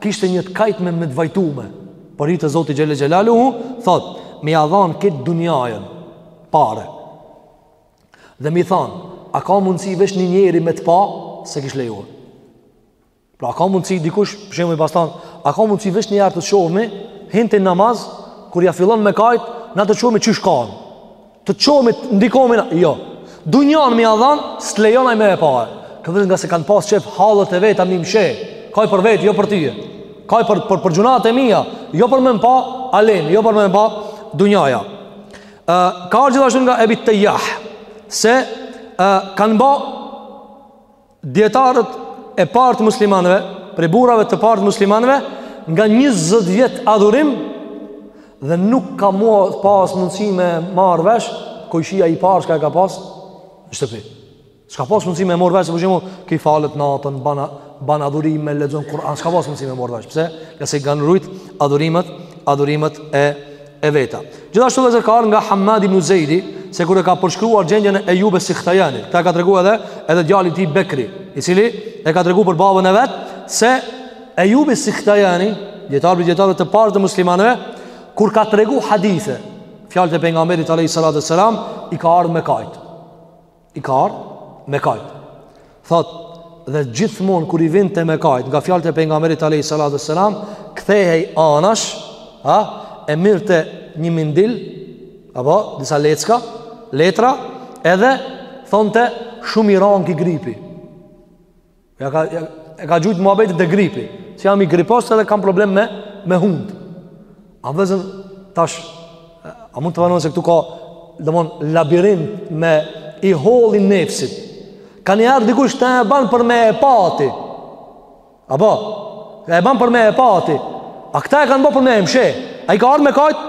A: kishte një të kajt me me të vajtume. Për i të Zotit Xhele Xhelaluhu, thot, me ia dhanë këtë dunjajën, pare. Dhe me i thanë, a ka mundësi veç një njeri me të pa, s'e kish leju. Pra a ka mundësi dikush, për shembull pas tan, a ka mundësi veç një herë të shohmi, hin ti në namaz kur ia fillon me kajt, na të shohmi qysh kan. Të shohmi ndikohemi na, jo. Dunjan me ia dhan, s'lejon ai me e pa. Kjo ngase kanë pas qejf hallet e veta me i mshef. Kaj për vete, jo për ty. Kaj për për për gjynahet e mia, jo për me m'pa alemi, jo për me m'pa dunjaja. Ë ka ardh gjithashtu nga Ebit Tejah se ë kanë ba Dijetarët e parë të muslimanëve, prej burrave të parë të muslimanëve, nga 20 vjet adhurim dhe nuk ka pas mundësi me marr vesh kojshia i parë çka e ka pas në shtëpi. S'ka pas mundësi me marr vesh se për shembull, ky falet natën, ban ban adhurime, lexon Kur'an, s'ka pas mundësi me marr vesh. Pse? Ngase i kanë rujt adhurimet, adhurimet e e veta. Gjithashtu vllezër ka ardh nga Hamad ibn Zejdi, se kur e ka përshkruar gjendjen e Ejub es-Sihtijanit, këta e ka tregu edhe, edhe djali i tij Bekri, i cili e ka tregu për babën e vet, se Ejub es-Sihtijani, dijetar prej dijetarëve të parë të muslimanëve, kur ka tregu hadithe, fjalët e pejgamberit a.s. i ka ardh me kajt. I ka ardhë me kajt. Thot, dhe gjithmonë kur i vinte me kajt, nga fjalët e pejgamberit Alejhi Salatu ue Selam, kthehej anash, ha, e merrte një mindil, apo, disa lecka, letra, edhe, thonte shumë i ran ky gripi. Ja ka ja, e ka gjujt muhabetin te gripi. Se jam i gripost edhe kam problem me me hund. A vllezër tash a mund ta vëreni se këtu ka domethan labirint më i hollë i nefsit. Ka njerëz, dikush këta e ban për me e pa ti. Apo e ban për me e pa ti. A këta e kanë ba për me e mshef. A i ka ardh me kajt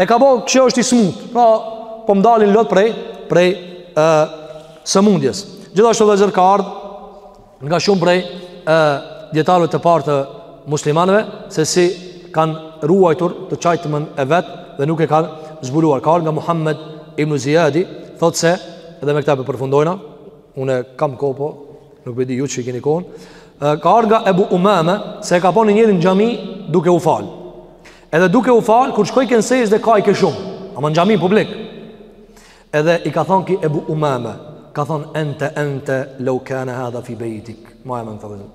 A: e ka ba kinse është i smut. Pra po m'dalin lot prej prej ë sëmundjes. Gjithashtu vëllezër ka ardh nga shumë prej ë dijetarëve të parë të muslimanëve se si e kanë ruajtur të kajtmen e vet dhe nuk e kanë zbuluar. Ka ardh nga Muhammed ibn Ziyadi, thotë se edhe me këtë po përfundojmë, unë kam kohë po, nuk e di ju si e keni kohën. Ka ardh nga Ebu Umame se e ka pa një njeri në xhami duke u fal. Edhe duke u fal kur shkojke n'sexhde kajke shumë, ama në xhami publik. Edhe i ka thonë ki Ebu Umame, ka thonë ente ente lau kane hadha fi bejtik. Maje ment vllezër.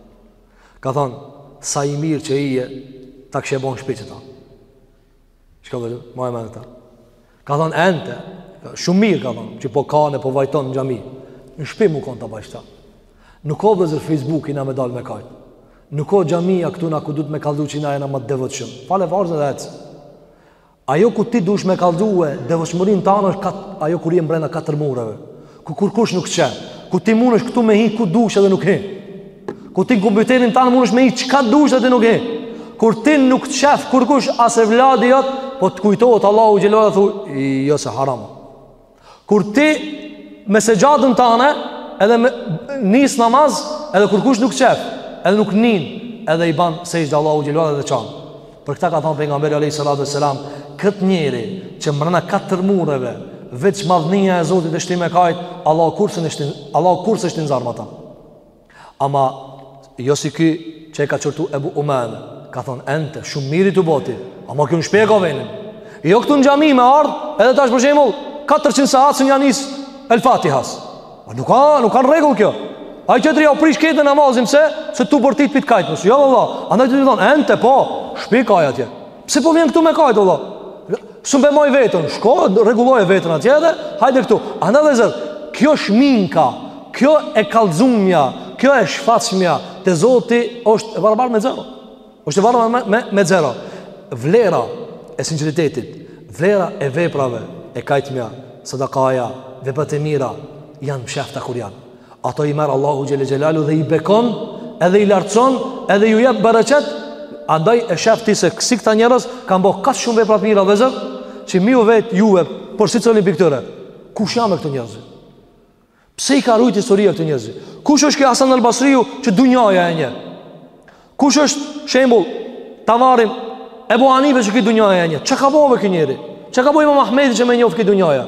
A: Ka thonë, sa i mirë që je, ta kishe bo në shpi qeta. Çka vllezër, maje ment. Ka thonë ente, shumë mirë ka thonë, që po kan, po vajton në xhami. Në shpi mu konë të bajshë ta. Nuk o vllezër Facebooki na me dalë me kajtë. Nuk o xhamija këtu na ku duhet me kallxu që na jena ma të devotshëm. Fale farzin dhe ec. Ajo ku ti duhesh me kallxue devotshmërinë tane është kat ajo kur je mbrenda katër mureve, ku kurkush nuk të shef, ku ti mundesh këtu me hi ku dush edhe nuk hi. Ku ti kompjuterin tanë mundesh me hi çka dush edhe nuk hi. Kur ti nuk të shef kurkush as evladi jot, po të kujtohet Allahu xhelal thu, jo se haram. Kur ti me sexhaden tane, edhe me, nis namaz, edhe kurkush nuk t'shef, edhe nuk nin, edhe i ban sexhde Allahut xhele ue ala edhe qan. Për këta ka thonë Pejgamberi alejhi salatu ue selam, këtë njeri që mrena katër mureve, veç madhnia e Zotit e shtin me kajt, Allahu kurrë s'e shtin, Allahu kurrë s'e shtin n'zjarm ata. Ama jo si ky që e ka qortu Ebu Umame. Ka thonë, ente, shumë mirë je tu bo ti. Ama kjo në shpi e ka venin. Jo këtu në xhami me ardhë, edhe tash për shemull, 400 sahat s'un ja nis El Fatihas. A nuk ka, nuk ka në rregull kjo. Ai tjetri jau prish këtyne namazin, se, se tu bërtit prej t'kajtmes. Jo valla, andaj tu i thonë, ente, po, shpi kaj atje. Pse po vjen këtu me kajt valla? S'un pe maj veten, shko rregulloj veten atje edhe hajde këtu. Andaj vllezër, kjo shminka, kjo e kallxumja, kjo e shfaqmja te Zoti është e barabartë me zero. Është e barabartë me me, me zero. Vlera e sinqeritetit, vlera e veprave e kajtmja, sadakaja, veprat e mira janë mshefta kur janë. Ato i merr Allahu xhel-le xhelaluhu dhe i bekon edhe i lartëson edhe ju jep bereqet andaj e shef ti se kësi këta njerëz kanë bo kaq shumë vepra të mira vllezër që me ju vetë juve për secilin prej këtyre kush janë këta njerëz pse i ka rujt historia këta njerëz kush është ki Hasan al Basriu që dunjaja e njeh kush është shembull ta marrim Ebu Hanifen që krejt dunjaja e njeh çka ka bo be ki njeri çka ka bo be imam Ahmedi që me njof krejt dunjaja